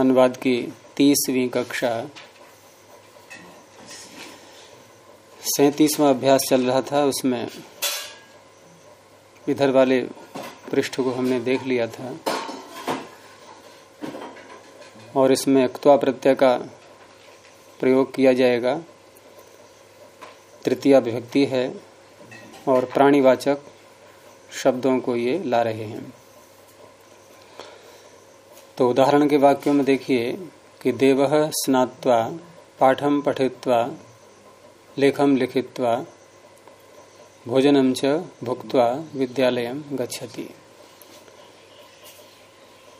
अनुवाद की तीसवीं कक्षा। सैतीसवा अभ्यास चल रहा था, उसमें इधर वाले पृष्ठ को हमने देख लिया था। और इसमें अक्वा प्रत्यय का प्रयोग किया जाएगा। तृतीय विभक्ति है और प्राणीवाचक शब्दों को ये ला रहे हैं। तो उदाहरण के वाक्यों में देखिए कि देव स्नात्वा पाठम पठित्वा लेखम लिखित्वा भोजनम च भुक्त्वा, विद्यालय गच्छति।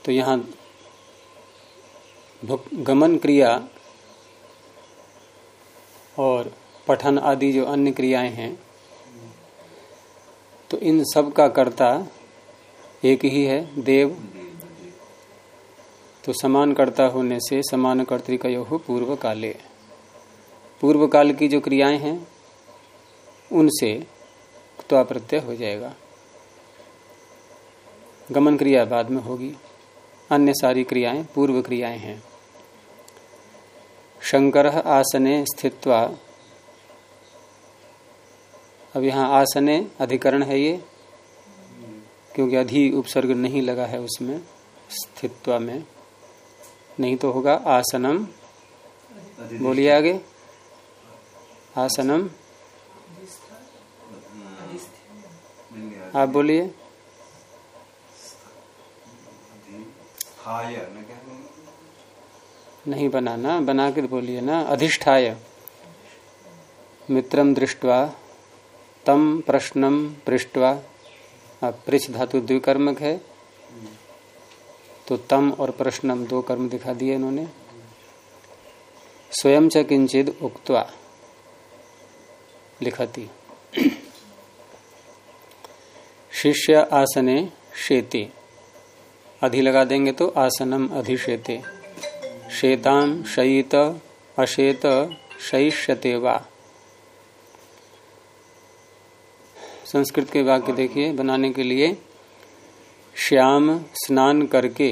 तो यहाँ गमन क्रिया और पठन आदि जो अन्य क्रियाएँ हैं तो इन सब का कर्ता एक ही है, देव तो समान कर्ता होने से समान कर्तिकयो पूर्व काले पूर्व काल की जो क्रियाएँ हैं, उनसे त्वा प्रत्यय हो जाएगा। गमन क्रिया बाद में होगी। अन्य सारी क्रियाएँ, पूर्व क्रियाएँ हैं। शंकर आसने स्थित्वा। अब यहाँ आसने अधिकरण है ये, क्योंकि अधि उपसर्ग नहीं लगा है उसमें, स्थित्वा में। नहीं तो होगा आसनम। बोलिए आगे। आसनम। आप बोलिए। नहीं बनाना बना के बोलिए ना। अधिष्ठाय। मित्रम दृष्टवा तम प्रश्नम पृष्ठवा पृछ धातु द्विकर्मक है। तो तम और प्रश्नम दो कर्म दिखा दिए इन्होंने। स्वयं च किंचित उक्तवा, लिखती। शिष्य आसने शेते। अधि लगा देंगे तो आसनम अधिशेते। शेताम शयित अशेत शयिष्यते वा। संस्कृत के वाक्य देखिए, बनाने के लिए श्याम स्नान करके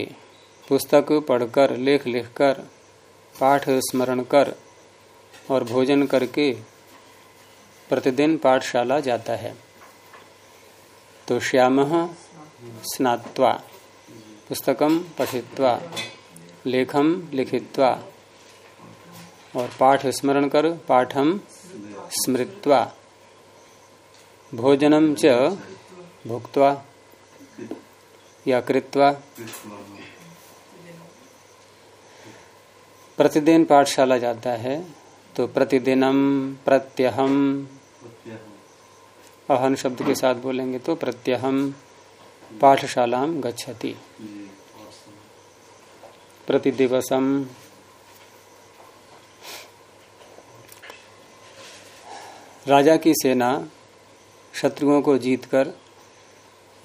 पुस्तक पढ़कर लेख लिखकर पाठ स्मरण कर और भोजन करके प्रतिदिन पाठशाला जाता है। तो श्याम स्नात्वा पुस्तकम पठित्वा लेखम लिखित्वा और पाठ स्मरण कर पाठम स्मृत्वा भोजनम च भुक्त्वा। या कृत्वा? प्रतिदिन पाठशाला जाता है तो प्रतिदिनम प्रत्यहम। अहन शब्द के साथ बोलेंगे तो प्रत्यहम पाठशाला गच्छति। प्रतिदिवसम। राजा की सेना शत्रुओं को जीतकर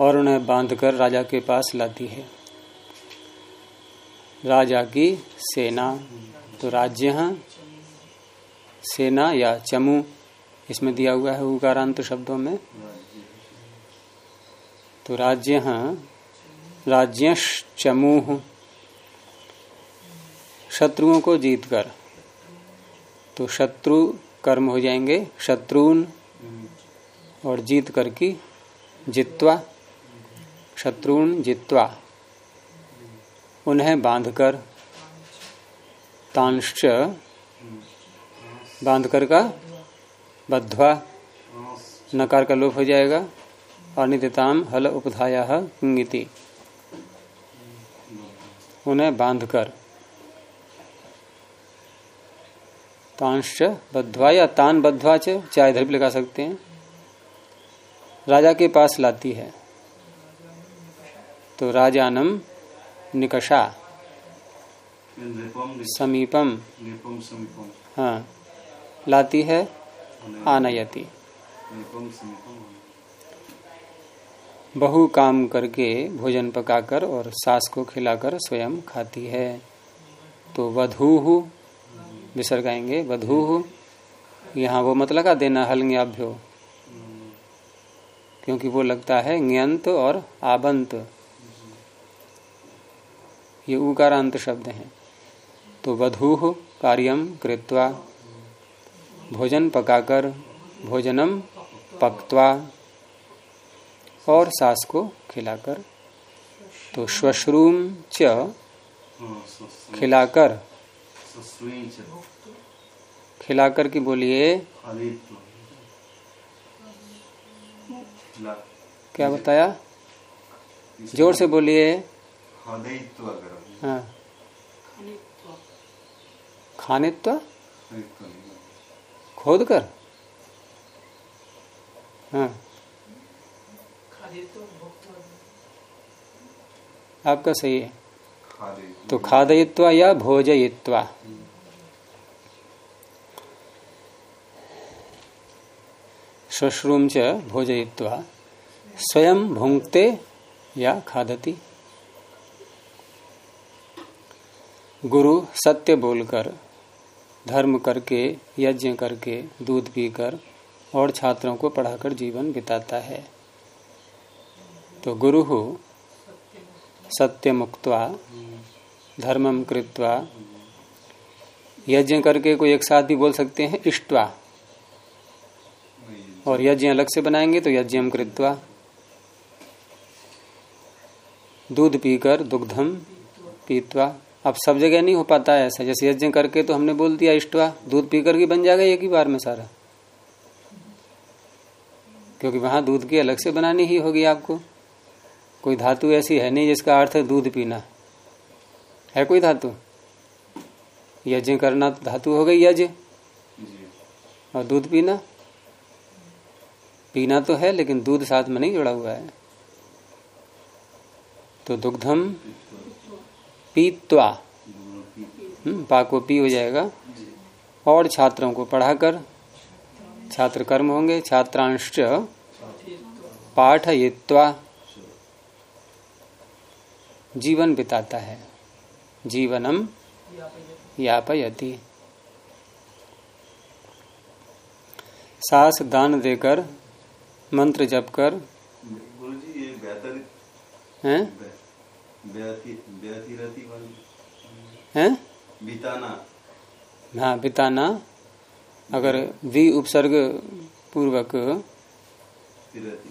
और उन्हें बांधकर राजा के पास लाती है। राजा की सेना तो राज्य सेना या चमू, इसमें दिया हुआ है उकारांत शब्दों में। तो राज्य राज्य चमूह शत्रुओं को जीतकर तो शत्रु कर्म हो जाएँगे, शत्रुन और जीत कर की जित्वा। शत्रुन जित्वा उन्हें बांधकर तांश्च बांधकर का बद्धवा नकार का लोप हो जाएगा। अनिताम हल उपधाया किंगिति। उन्हें बांधकर तांश्च बद्धवा या तान बद्धवा चाहे इधर भी लगा सकते हैं। राजा के पास लाती है। तो राजानम निकषा। समीपम समीपम हाँ। लाती है आनयति। बहु काम करके भोजन पकाकर और सास को खिलाकर स्वयं खाती है। तो वधू विसर्ग आएँगे वधू यहाँ वो मत लगा देना हलंग्याभ्यो। क्योंकि वो लगता है न्यंत और आबंत। ये उकारांत शब्द हैं। तो वधू कार्यम कृत्वा, भोजन पकाकर भोजनम पक्वा और सास को खिलाकर। तो श्वश्रूम च खिलाकर। खिलाकर की बोलिए। क्या बताया? ज़ोर से बोलिए। खानित्व खादित्व खोद कर। हाँ। आपका सही है। तो खादयित्वा या भोजयित्वा? श्वश्रूम च भोजयित्वा। स्वयं भुंक्ते या खादति? गुरु सत्य बोलकर, धर्म करके, यज्ञ करके, दूध पीकर और छात्रों को पढ़ाकर जीवन बिताता है। तो गुरु हो, सत्य मुक्तवा धर्मम कृत्वा, यज्ञ करके कोई एक साथ भी बोल सकते हैं, इष्टवा। और यज्ञ अलग से बनाएँगे तो यज्ञम कृत्वा। दूध पीकर दुग्धम पीतवा। अब सब जगह नहीं हो पाता है ऐसा। जैसे यज्ञ करके तो हमने बोल दिया इष्टवा दूध पीकर की बन जाएगा एक ही बार में सारा। क्योंकि वहाँ दूध की अलग से बनानी ही होगी आपको। कोई धातु ऐसी है नहीं जिसका अर्थ है दूध पीना। है कोई धातु? यज्ञ करना तो धातु हो गई यज्ञ। और दूध पीना? पीना तो है, लेकिन दूध साथ में नहीं जुड़ा हुआ है। तो दुग्धम पीत्वा। हम्म, पाको पी हो जाएगा। और छात्रों को पढ़ाकर छात्र कर्म होंगे छात्रांश पाठयित्वा। जीवन बिताता है। जीवनम यापयति। सास दान देकर मंत्र जप कर। गुरु जी ये बेहतर हैं? हैं? बिताना। हाँ बिताना? अगर वी उपसर्ग पूर्वक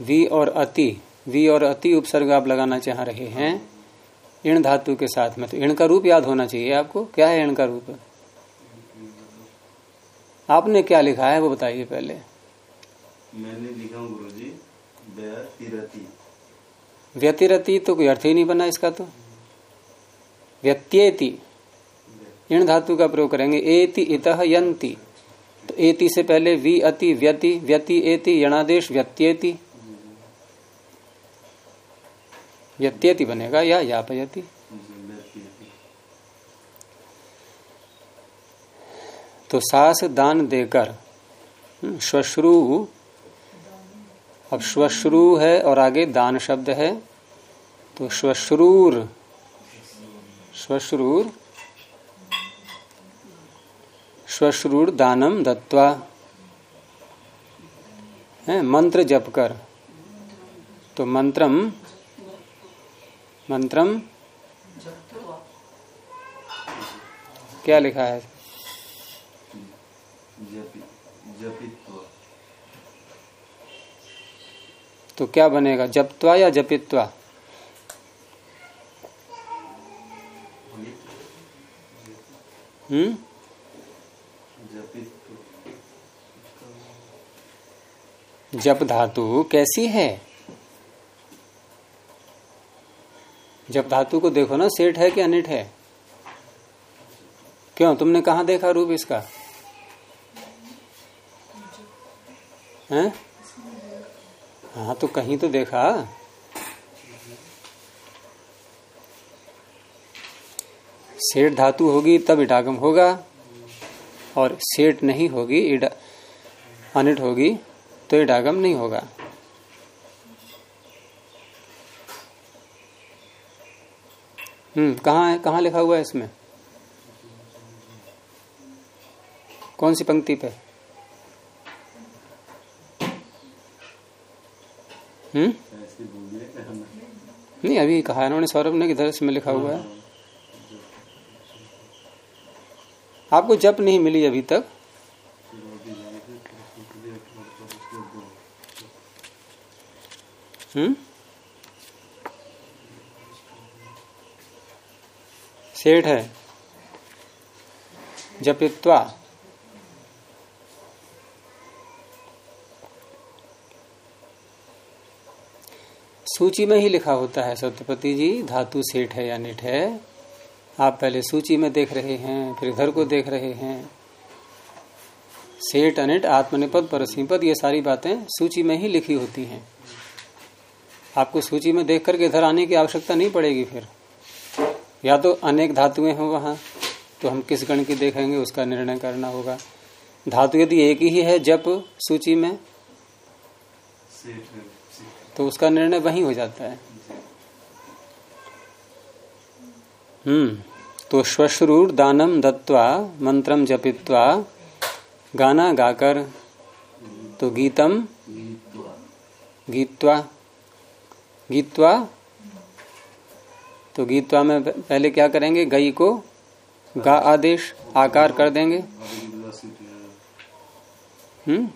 वी और अति वी और अति उपसर्ग आप लगाना चाह रहे हैं इण धातु के साथ में तो इण का रूप याद होना चाहिए आपको? क्या है इण का रूप? आपने क्या लिखा है वो बताइए पहले। मैंने लिखा हूँ गुरु जी व्यतिरति तो कोई अर्थ ही नहीं बना इसका तो। व्यत्येति इण धातु का प्रयोग करेंगे। एति इतः यंति तो एति से पहले वी अति व्यति व्यति एति यणादेश व्यत्येति। व्यत्येति बनेगा या यापयति। तो सास दान देकर हम्म, श्वश्रु अब श्वश्रु है और आगे दान शब्द है। तो श्वश्रूर श्वश्रूर श्वश्रूर दानम दत्वा है, मंत्र जप कर। तो मंत्रम मंत्रम, क्या लिखा है? जपि जपित्व तो क्या बनेगा? जपत्वा या जपित्वा? हम्म? जप धातु कैसी है? जप धातु को देखो ना, सेठ है कि अनिट है? क्यों? तुमने कहा देखा रूप इसका? हैं? हाँ तो कहीं तो देखा। सेठ धातु होगी, तब इडागम होगा। और सेठ नहीं होगी, इडा, अनिट होगी तो इडागम नहीं होगा। हम्म कहाँ है, कहाँ लिखा हुआ है इसमें? कौन सी पंक्ति पे? हम्म? नहीं, अभी कहा इन्होंने, सौरभ ने किधर इसमें लिखा हुआ है? आपको जप नहीं मिली अभी तक? हम्म? सेठ है। जपित्वा। सूची में ही लिखा होता है, सत्यपति जी, धातु सेठ है या निठ है। आप पहले सूची में देख रहे हैं, फिर इधर को देख रहे हैं। सेठ अनिट आत्मनिपद, परसिपद, ये सारी बातें सूची में ही लिखी होती हैं। आपको सूची में देख करके इधर आने की आवश्यकता नहीं पड़ेगी फिर। या तो अनेक धातुएँ हों वहाँ तो हम किस गण की देखेंगे, उसका निर्णय करना होगा। धातु यदि एक ही है, जप, सूची में। तो उसका निर्णय वहीं हो जाता है। हम्म तो श्वश्रूर दानम दत्वा मंत्रम जपित्वा, गाना गाकर तो गीतम गीतवा गीतवा तो गीतवा में पहले क्या करेंगे, गई को गा आदेश, आकार कर देंगे। हम्म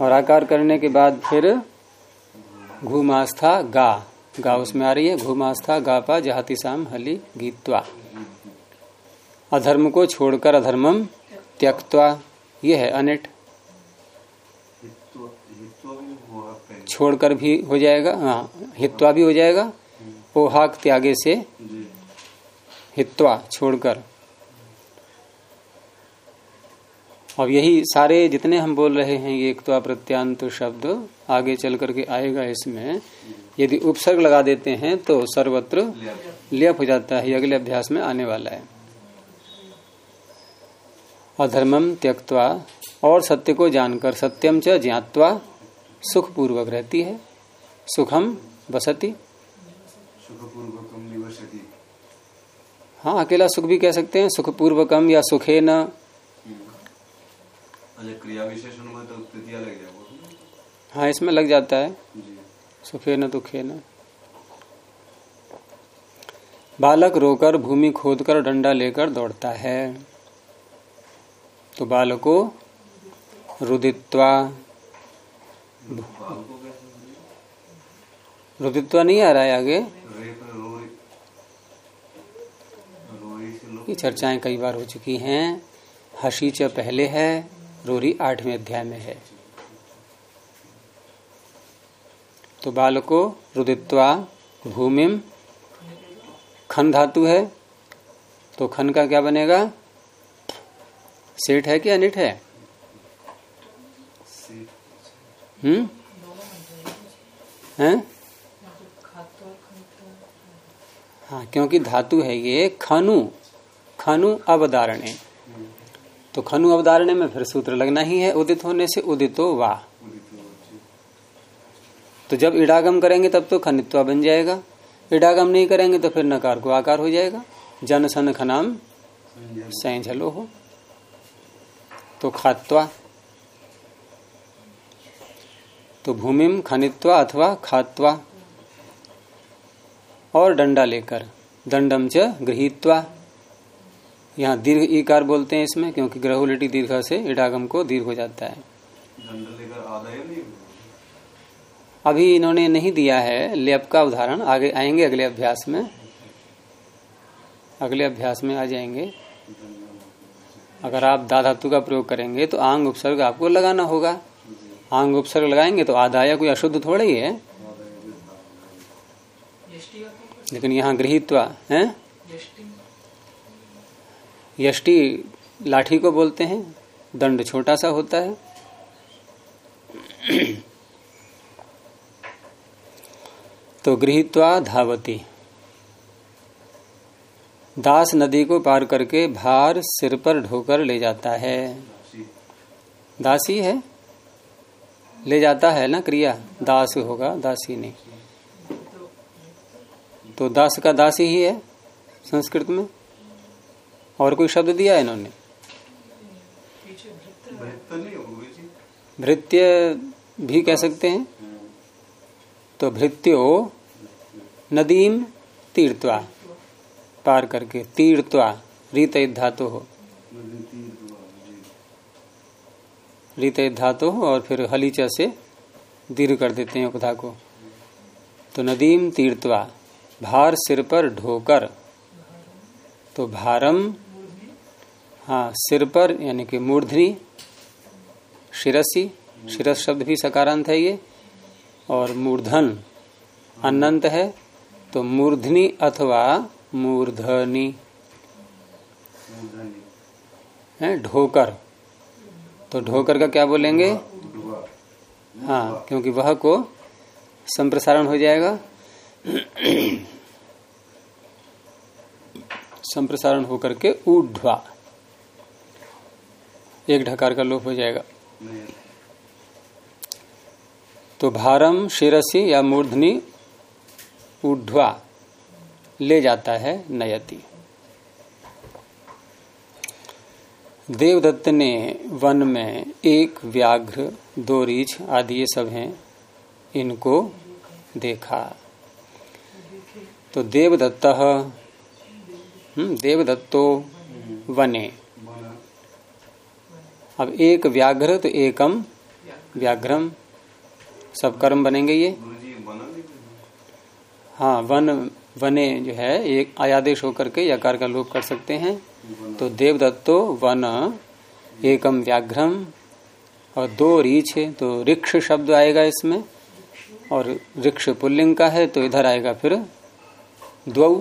और आकार करने के बाद फिर घूमास्था गा। गा उसमें आ रही है, घूमास्था गापा जहाती शाम हली गीतवा। अधर्म को छोड़कर अधर्मम त्यक्तवा। यह है अनिट। छोड़कर भी हो जाएगा हाँ हित्वा भी हो जाएगा। ओहाक त्यागे से हित्वा छोड़कर। अब यही सारे जितने हम बोल रहे हैं ये एकत्वा प्रत्यांत शब्द आगे चल करके आएगा इसमें। यदि उपसर्ग लगा देते हैं तो सर्वत्र लिया लेप हो जाता है अगले अभ्यास में आने वाला है। अधर्मम त्यक्तवा और सत्य को जानकर सत्यम च ज्ञातवा सुख पूर्वक रहती है। सुखम बसती। सुखपूर्वकम हाँ अकेला सुख भी कह सकते हैं सुख पूर्वकम या सुखे न अच्छा क्रिया विशेषण में तो तृतीया लग जाएगा हाँ इसमें लग जाता है। सुखे न दुखे न बालक रोकर भूमि खोदकर डंडा लेकर दौड़ता है। तो बालको रुदित्वा बाल को कैसे रुदित्वा नहीं आ रहा है आगे? ये चर्चाएँ कई बार हो चुकी हैं। हसी च पहले है। रोरी आठवें अध्याय में है। तो बालको रुदित्वा भूमिम खन धातु है तो खन का क्या बनेगा? सेठ है कि अनिट है? हम्म? हैं? हाँ क्योंकि धातु है ये खनु खनु अवधारणे तो खनु अवधारणे में फिर सूत्र लगना ही है, उदित होने से उदितो वा। तो जब इडागम करेंगे तब तो खनित्वा बन जाएगा। इडागम नहीं करेंगे तो फिर नकार को आकार हो जाएगा। जन सन खनाम सैंझलो हो। तो खात्वा। तो भूमिम खनित्वा अथवा खात्वा। और डंडा लेकर दंडम च गृहीत्वा। यहाँ दीर्घ ईकार बोलते हैं इसमें, क्योंकि ग्रहुलिटी दीर्घ से इडागम को दीर्घ हो जाता है। अभी इन्होंने नहीं दिया है, लेप का उदाहरण। आगे आएँगे अगले अभ्यास में। अगले अभ्यास में आ जाएँगे। अगर आप दा धातु का प्रयोग करेंगे तो आंग उपसर्ग आपको लगाना होगा। आंग उपसर्ग लगाएँगे तो आदाया कोई अशुद्ध थोड़ा ही है। लेकिन यहाँ गृहित्वा, है? यष्टि लाठी को बोलते हैं, दंड छोटा सा होता है। तो गृहीत्वा धावती। दास नदी को पार करके भार सिर पर ढोकर ले जाता है। दासी है? ले जाता है ना क्रिया? दास होगा, दासी नहीं। तो दास का दासी ही है संस्कृत में? और कोई शब्द दिया है इन्होंने? भृत्य भी कह सकते हैं। तो भृत्यो नदीम तीर्थवा पार करके तीर्थवा रीत धातु। हो रीत धातु हो और फिर हलीचा से दीर्घ कर देते हैं उपधा को। तो नदीम तीर्थवा भार सिर पर ढोकर। तो भारम हाँ सिर पर, यानी कि मूर्धनी, शिरसी, शिरस शब्द भी सकारांत है ये, और मूर्धन अनंत है तो मूर्धनी अथवा मूर्धनी। है, ढोकर। तो ढोकर का क्या बोलेंगे? हाँ क्योंकि वह को संप्रसारण हो जाएगा। संप्रसारण होकर के ऊढ़वा एक ढकार का लोप हो जाएगा। तो भारम शिरसी या मूर्धनी ऊढ़वा ले जाता है नयति। देवदत्त ने वन में एक व्याघ्र दो रीछ आदि ये सब हैं इनको देखा। तो देवदत्त हम्म, देवदत्तो वने। अब एक व्याघ्र तो एकम व्याघ्रम। सब कर्म बनेंगे ये? हाँ वन वने जो है एक आयादेश होकर के यकार का लोप कर सकते हैं। तो देवदत्तो वन एकम व्याघ्रम और दो रीछ है। तो रिक्ष शब्द आएगा इसमें और रिक्ष पुल्लिंग का है तो इधर आएगा फिर द्वौ।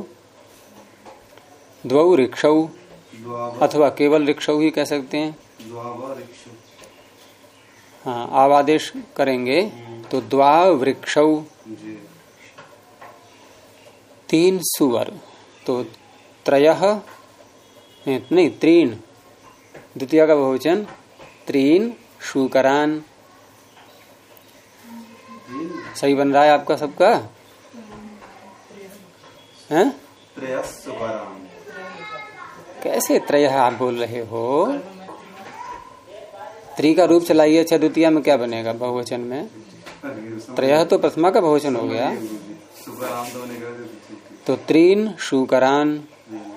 द्वौ रिक्ष अथवा केवल रिक्ष ही कह सकते हैं। हाँ आवादेश करेंगे। तो द्वा वृक्ष तीन सुवर। तो त्रय नहीं तीन द्वितीय का बहुवचन। त्रीन शुकरान। सही बन रहा है आपका सबका? हैं? कैसे त्रय आप बोल रहे हो? त्री का रूप चलाइए अच्छा द्वितीय में क्या बनेगा बहुवचन में? त्रय तो प्रथमा का बहुवचन हो गया। तो त्रीन, शुकरान,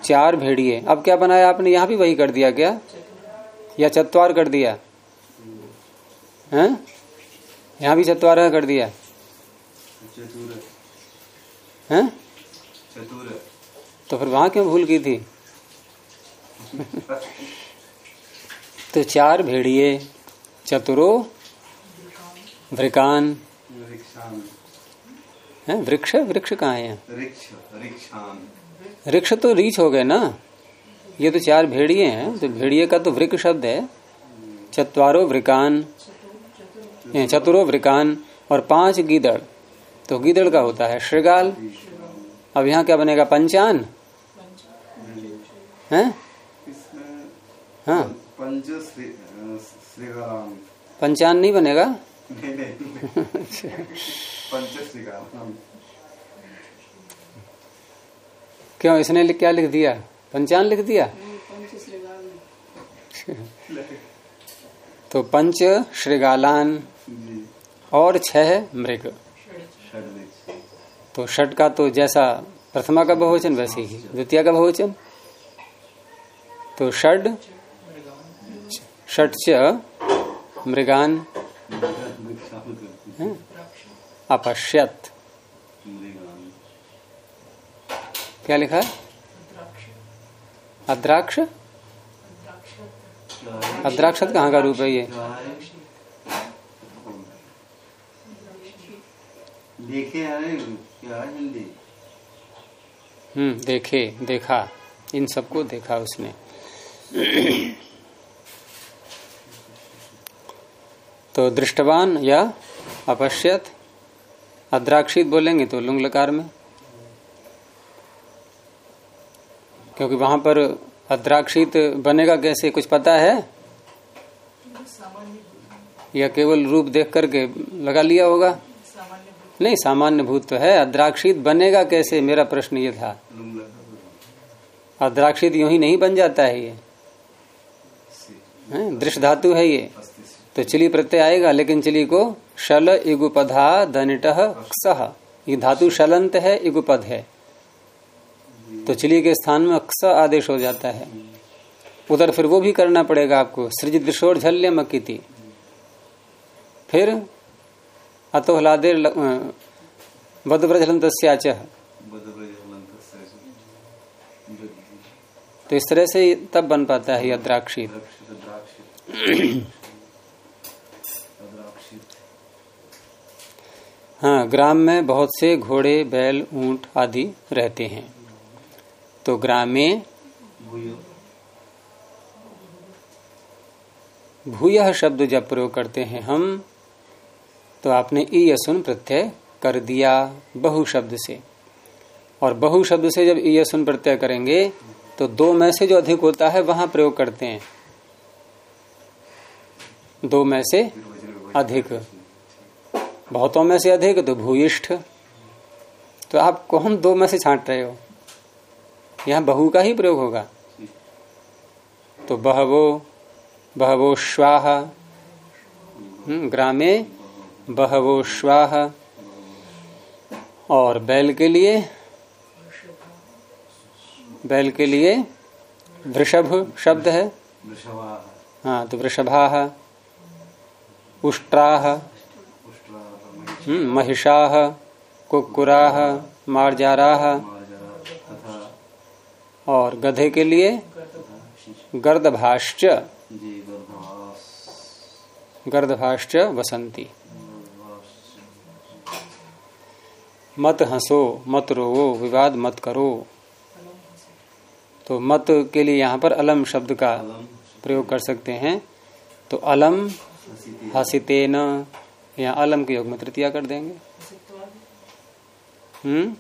चार भेड़िए। अब क्या बनाया आपने? यहाँ भी वही कर दिया क्या? या चतवार कर दिया? हैं? यहाँ भी चतवार कर दिया। हैं? तो फिर वहाँ क्यों भूल की थी? तो चार भेड़िए चतुरो वृकान। है वृक्ष? वृक्ष कहाँ है? वृक्ष तो रीछ हो गए ना? ये तो चार भेड़िए हैं तो भेड़िए का तो वृक्ष शब्द है। चतवारो वृकान। चतुरो वृकान और पाँच गीदड़। तो गीदड़ का होता है श्रृगाल। अब यहाँ क्या बनेगा? पंचान? है? हाँ। पंचान नहीं बनेगा? नहीं नहीं क्यों इसने लिख क्या लिख दिया? पंचान लिख दिया? तो पंच श्रृगालान और छह मृग। तो षट का तो जैसा प्रथमा का बहुवचन वैसे ही द्वितीय का बहुवचन। तो षड षट मृगान अपश्यत। क्या लिखा? है अद्राक्ष? अद्राक्षत कहाँ का रूप है ये? देखे हम्म देखे देखा। इन सबको देखा उसने। तो दृष्टवान या अपश्यत, अद्राक्षित बोलेंगे तो लुंग लकार में। क्योंकि वहाँ पर अद्राक्षित बनेगा कैसे, कुछ पता है? या केवल रूप देख करके लगा लिया होगा? नहीं, सामान्य भूत तो है। अद्राक्षित बनेगा कैसे, मेरा प्रश्न ये था। अद्राक्षित यूँ ही नहीं बन जाता है ये। दृष्ट धातु है ये। तो चिली प्रत्यय आएगा लेकिन चिली को शल इगुपधा दनिट क्षह ये धातु शलंत है इगुपद है। तो चिली के स्थान में क्ष आदेश हो जाता है। उधर फिर वो भी करना पड़ेगा आपको। सृज दृशोर झल्य मकिति। फिर अतोहलादे जो तो इस तरह से तब बन पाता है यह हाँ ग्राम में बहुत से घोड़े, बैल, ऊँट आदि रहते हैं। तो ग्रामे भूयो भूय शब्द जब प्रयोग करते हैं हम तो आपने ई यसुन प्रत्यय कर दिया बहु शब्द से। और बहु शब्द से जब ई यसुन प्रत्यय करेंगे तो दो में से जो अधिक होता है, वहाँ प्रयोग करते हैं। दो में से अधिक। बहुतों में से अधिक तो भूयिष्ठ तो आप कौन दो में से छांट रहे हो। यहाँ बहु का ही प्रयोग होगा। तो बहवो बहवो श्वाह। हम्म, ग्रामे बहवो श्वाह। और बैल के लिए बैल के लिए वृषभ शब्द है। हाँ तो वृषभा उष्ट्राह उष्ट्रा। हम्म, महिषाह कुकुराह मार्जाराह और गधे के लिए गर्भवास गर्दभाश्च वसंती। मत हंसो मत रोवो विवाद मत करो। तो मत के लिए यहाँ पर अलम शब्द का प्रयोग कर सकते हैं। तो अलम हसीति हसितेन। यहाँ अलम के योग में तृतीया कर देंगे। हम्म?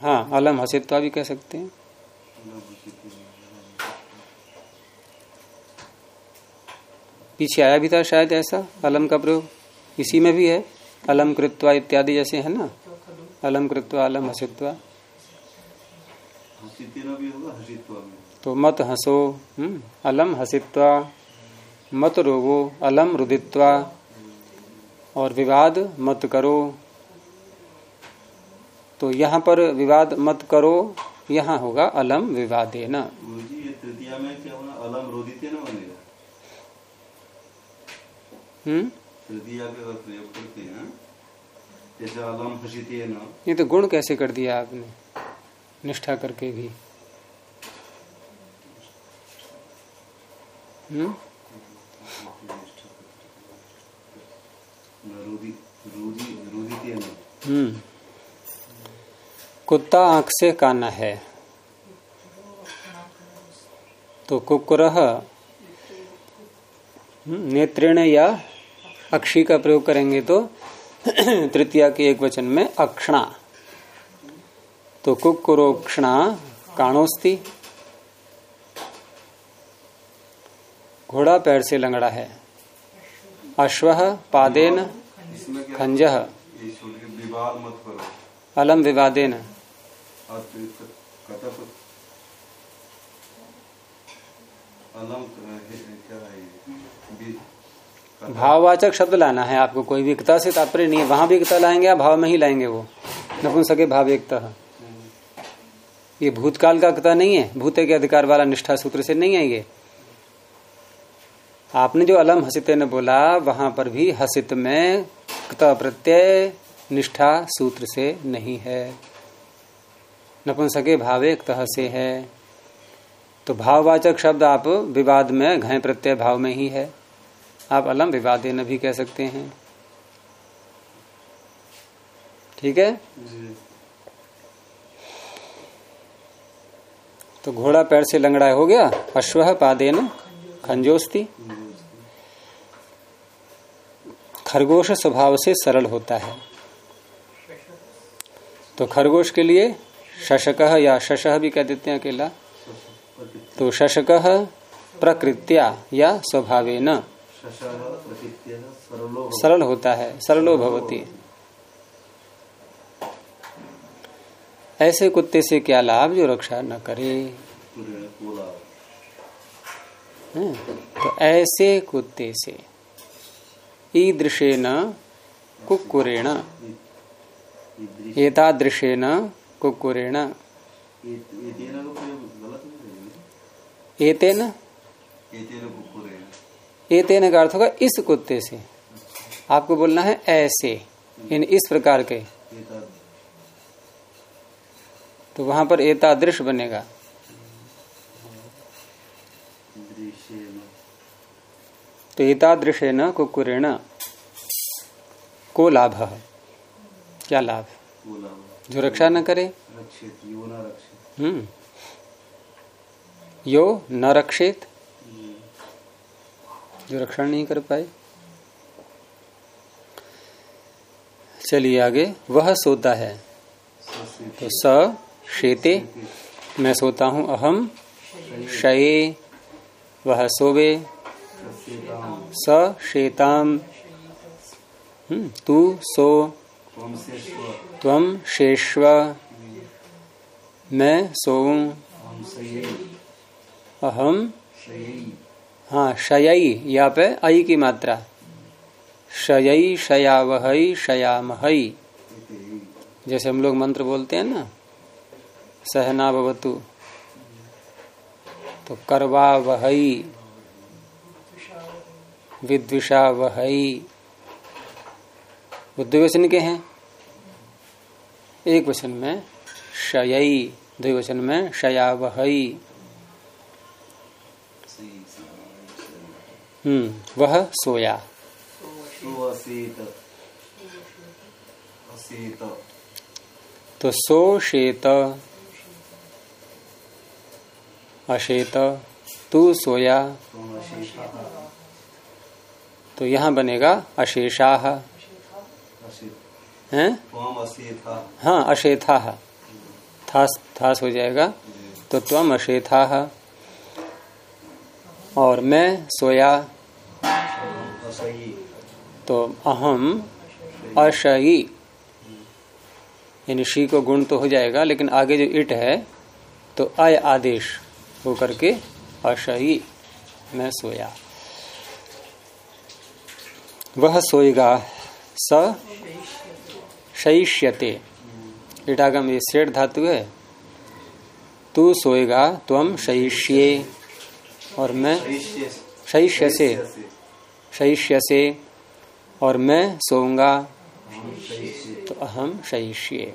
हाँ अलम हसित्वा भी कह सकते हैं। पीछे आया भी था शायद ऐसा अलम का प्रयोग। इसी में भी है अलम कृत्वा इत्यादि जैसे है ना? अलम कृत्वा अलम हसित्वा। भी होगा तो मत हंसो हम्म, अलम हसित्वा। मत रोगो अलम रुदित्वा। और विवाद मत करो। तो यहाँ पर विवाद मत करो यहाँ होगा अलम विवादे न गुरु जी ये तृतीया में क्या अलम रोदित्य न बनेगा। हम्म? हैं ये तो गुण कैसे कर दिया आपने? निष्ठा करके भी। हम्म रोदी रोदी रोदित्य न हम्म कुत्ता आँख से काना है। तो कुकुर नेत्रेण या अक्षी का प्रयोग करेंगे तो तृतीया के एक वचन में अक्षणा। तो कुकुरोक्षणा काणोस्ती। घोड़ा पैर से लंगड़ा है। अश्व, पादेन, खंज। ये अलम विवादेन। ये? भाववाचक शब्द लाना है आपको, कोई भी एकता से तात्पर्य नहीं है। वहाँ भी एकता लाएँगे आप भाव में ही लाएँगे वो? नपुंसके भाव एकता ये भूतकाल का एकता नहीं है? भूते के अधिकार वाला निष्ठा सूत्र से नहीं है ये? आपने जो अलम हसित ने बोला वहाँ पर भी हसित में क्त प्रत्यय निष्ठा सूत्र से नहीं है। नपुंसके भावे तह से है। तो भाववाचक शब्द आप विवाद में घय प्रत्यय भाव में ही है। आप अलम विवादेन भी कह सकते हैं। ठीक है? तो घोड़ा पैर से लंगड़ा हो गया अश्व पादेन खंजोस्ती। खरगोश स्वभाव से सरल होता है। तो खरगोश के लिए शशक या शशह भी कह देते हैं अकेला। तो शशक प्रकृत्या या स्वभावे न सरल होता है, सरलो भवती। ऐसे कुत्ते से क्या लाभ जो रक्षा न करे? तो ऐसे कुत्ते से, ईदृशेन कुकुरेण एतादृशेन कुकुरेण एतेन? एतेन का अर्थ होगा इस कुत्ते से। आपको बोलना है ऐसे इन इस प्रकार के। तो वहाँ पर एतादृश बनेगा। तो एतादृशेन कुकुरेण को लाभ? है क्या लाभ? जो रक्षा न करे? हम्म। यो न रक्षित? जो रक्षण नहीं कर पाए। चलिए आगे। वह सोता है। तो स शेते। मैं सोता हूँ अहम। शये। वह सोवे। स शेताम हम्म, तू सो। शेष्व। मैं सोऊं। अहम हाँ शयई यहाँ पे आई की मात्रा। शयई शयावहई शयामहई जैसे हम लोग मंत्र बोलते हैं ना सहना भवतु तो करवा वहई विद्विषा वहई वो द्विवचन के हैं? एक वचन में शयई द्विवचन में शया वहई हम्म वह सोया। तो सो शेत अशेत। तू सोया। तो यहाँ बनेगा अशेषा। हैं? हाँ अशेथा। थास थास हो जाएगा। तो त्वम अशेथा। और मैं सोया। तो अहम अशयी। यानी शी को गुण तो हो जाएगा, लेकिन आगे जो इट है तो अय आदेश हो करके अशयी, मैं सोया। वह सोएगा, स शैष्यते इटागम, ये सेठ धातु है। तू सोएगा तुम शैष्ये और मैं शैष्य से शैष्य से और मैं सोऊँगा तो अहम शैष्ये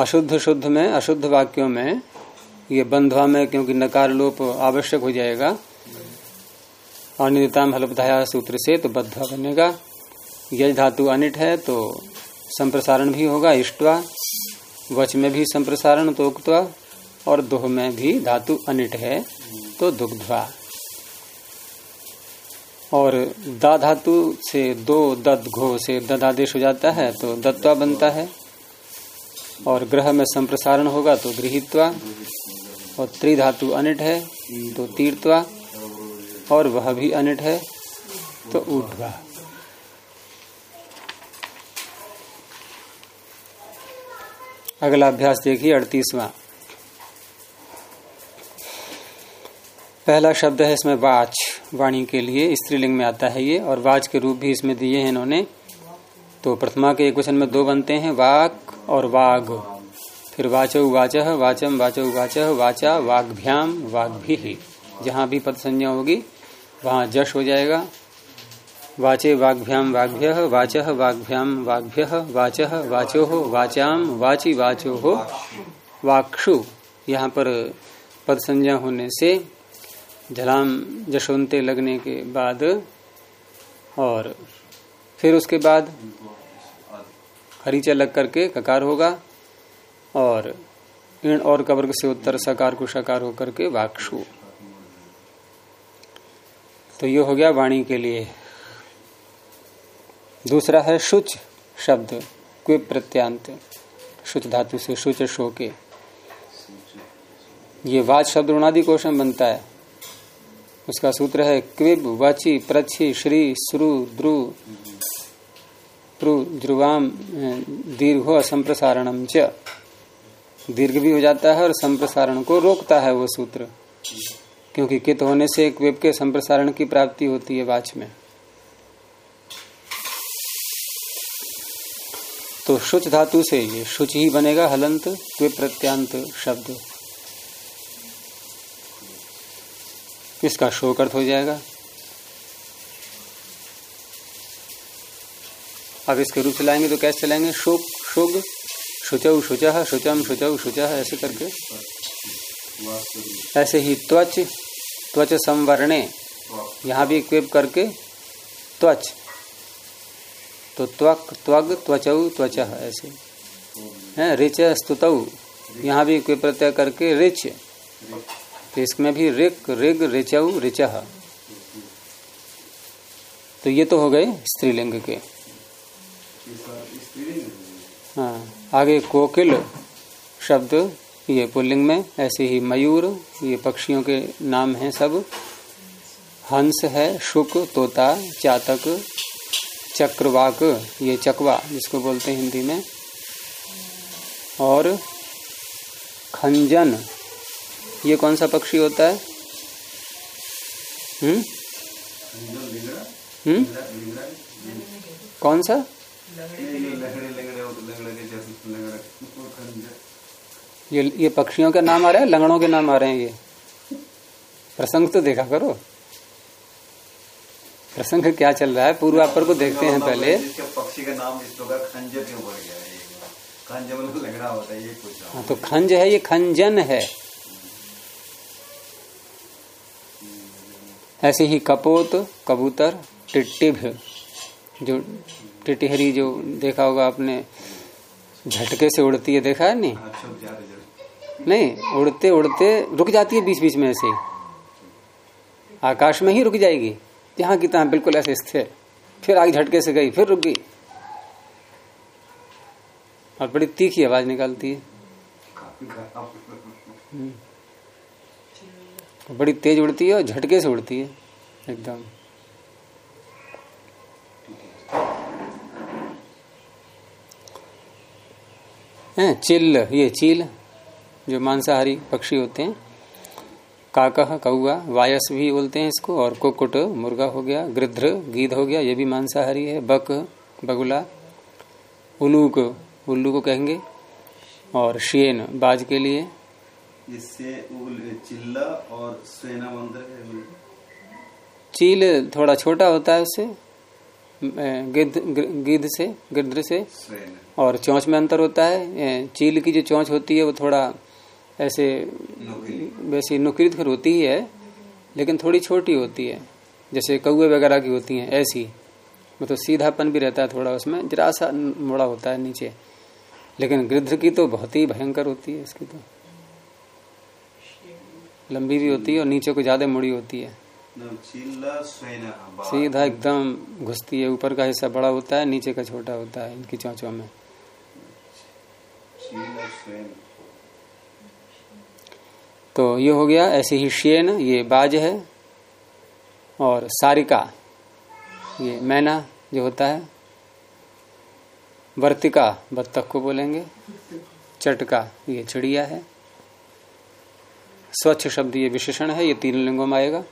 अशुद्ध शुद्ध में, अशुद्ध वाक्यों में ये बंधवा में क्योंकि नकार लोप आवश्यक हो जाएगा। अनिता हलपधाया सूत्र से तो बद्धा बनेगा। यज धातु अनिट है तो संप्रसारण भी होगा, इष्टवा। वच में भी संप्रसारण तो उक्तवा, और दोह में भी धातु अनिट है तो दुग्धवा। और दा धातु से दो, दद, घो से ददादेश हो जाता है तो दत्वा बनता है। और ग्रह में संप्रसारण होगा तो गृहित्वा, और त्रिधातु अनिट है तो तीर्थवा और वह भी अनिट है तो ऊर्ध्वा अगला अभ्यास देखिए अड़तीसवा। पहला शब्द है इसमें वाच, वाणी के लिए, स्त्रीलिंग में आता है ये, और वाच के रूप भी इसमें दिए हैं इन्होंने। तो प्रथमा के एक वचन में दो बनते हैं, वाक और वाग। फिर वाचो वाच वाचम वाचो वाच, वाचा वाग्भ्याम वाग्भी। जहाँ भी पद संज्ञा होगी, वहाँ जश हो जाएगा। वाचे वाग्भ्याम वाग्भ्य, वाच वाग्भ्याम वाग्भ्य, वाच वाचो हो वाचाम वाची वाचो। हो वाक्षु, यहाँ पर पद संज्ञा होने से झलाम जशोनते लगने के बाद और फिर उसके बाद हरीचा लग करके ककार होगा और इन और कवर्ग से उत्तर सकार को सकार होकर के वाक्षु तो ये हो गया वाणी के लिए। दूसरा है शुच शब्द क्विप प्रत्यांत। शुच धातु से शुच शो के ये वाच शब्द ऋणादि कोशन बनता है। उसका सूत्र है क्विब, वाची, प्रच्छी, श्री श्रु द्रु। प्रु ध्रुवाम दीर्घो असंप्रसारणम च। दीर्घ भी हो जाता है और संप्रसारण को रोकता है वो सूत्र। क्योंकि कित होने से एक वेब के संप्रसारण की प्राप्ति होती है वाच में। तो शुच धातु से ये शुच ही बनेगा हलंत प्रत्यांत शब्द। इसका शोक अर्थ हो जाएगा। अब इसके रूप चलाएँगे तो कैसे चलाएँगे शोक शोक शुचौ, शुच, शुचम, शुचौ, शुच, ऐसे करके। ऐसे ही त्वच त्वच संवरणे, यहाँ भी क्वेब करके, त्वच। तो त्वक, त्वग, त्वचौ, त्वच, ऐसे। है, रिच स्तुत, यहाँ भी क्वेब प्रत्यय करके रिच। तो इसमें भी रिक, रिग, रिचौ, रिच। तो ये तो हो गए स्त्रीलिंग के। हाँ आगे कोकिल शब्द, ये पुल्लिंग में, ऐसे ही मयूर, ये पक्षियों के नाम हैं सब। हंस है, शुक, तोता, चातक, चक्रवाक, ये चकवा, जिसको बोलते हैं हिंदी में। और खंजन, ये कौन सा पक्षी होता है? हम्म? हम्म? कौन सा? ये ये पक्षियों के नाम आ रहे हैं, लंगड़ों के नाम आ रहे हैं ये? प्रसंग तो देखा करो। प्रसंग क्या चल रहा है? पूर्वापर को देखते हैं पहले। पक्षी का नाम इस प्रकार खंज क्यों बढ़ गया खंज लंगड़ा होता है ये हाँ तो खंज है, ये खंजन है। ऐसे ही कपोत, कबूतर, टिट्टिभ, जो टिटिहरी जो देखा होगा आपने झटके से उड़ती है देखा है नहीं? अच्छा, नहीं उड़ते उड़ते रुक जाती है बीच बीच में ऐसे आकाश में ही रुक जाएगी। जहाँ की तहां बिल्कुल ऐसे स्थिर फिर आगे झटके से गई फिर रुक गई। और बड़ी तीखी आवाज़ निकालती है। हम्म। बड़ी तेज उड़ती है और झटके से उड़ती है एकदम। है चिल्ल ये चील जो मांसाहारी पक्षी होते हैं काकह कौआ वायस भी बोलते हैं इसको और कुकुट मुर्गा हो गया गृध्र गीध हो गया ये भी मांसाहारी है बक बगुला उल्लू को उल्लू को कहेंगे और शेन बाज के लिए। इससे चिल्ला और सेना मंदिर चील थोड़ा छोटा होता है उससे गिद्ध गिद्ध से गिद्ध से। और चौंच में अंतर होता है चील की जो चौंच होती है वो थोड़ा ऐसे वैसी नुकीत फिर होती ही है, लेकिन थोड़ी छोटी होती है, जैसे कौए वगैरह की होती हैं, ऐसी। मतलब सीधापन भी रहता है थोड़ा उसमें जरा सा मोड़ा होता है नीचे। लेकिन गिद्ध की तो बहुत ही भयंकर होती है इसकी तो। लंबी भी होती है और नीचे को ज़्यादा मुड़ी होती है। सीधा एकदम घुसती है, ऊपर का हिस्सा बड़ा होता है, नीचे का छोटा होता है, इनकी चौचों में। तो ये हो गया ऐसे ही शेन ये बाज है और सारिका ये मैना जो होता है वर्तिका बत्तख को बोलेंगे चटका ये चिड़िया है। स्वच्छ शब्द ये विशेषण है ये तीन लिंगों में आएगा।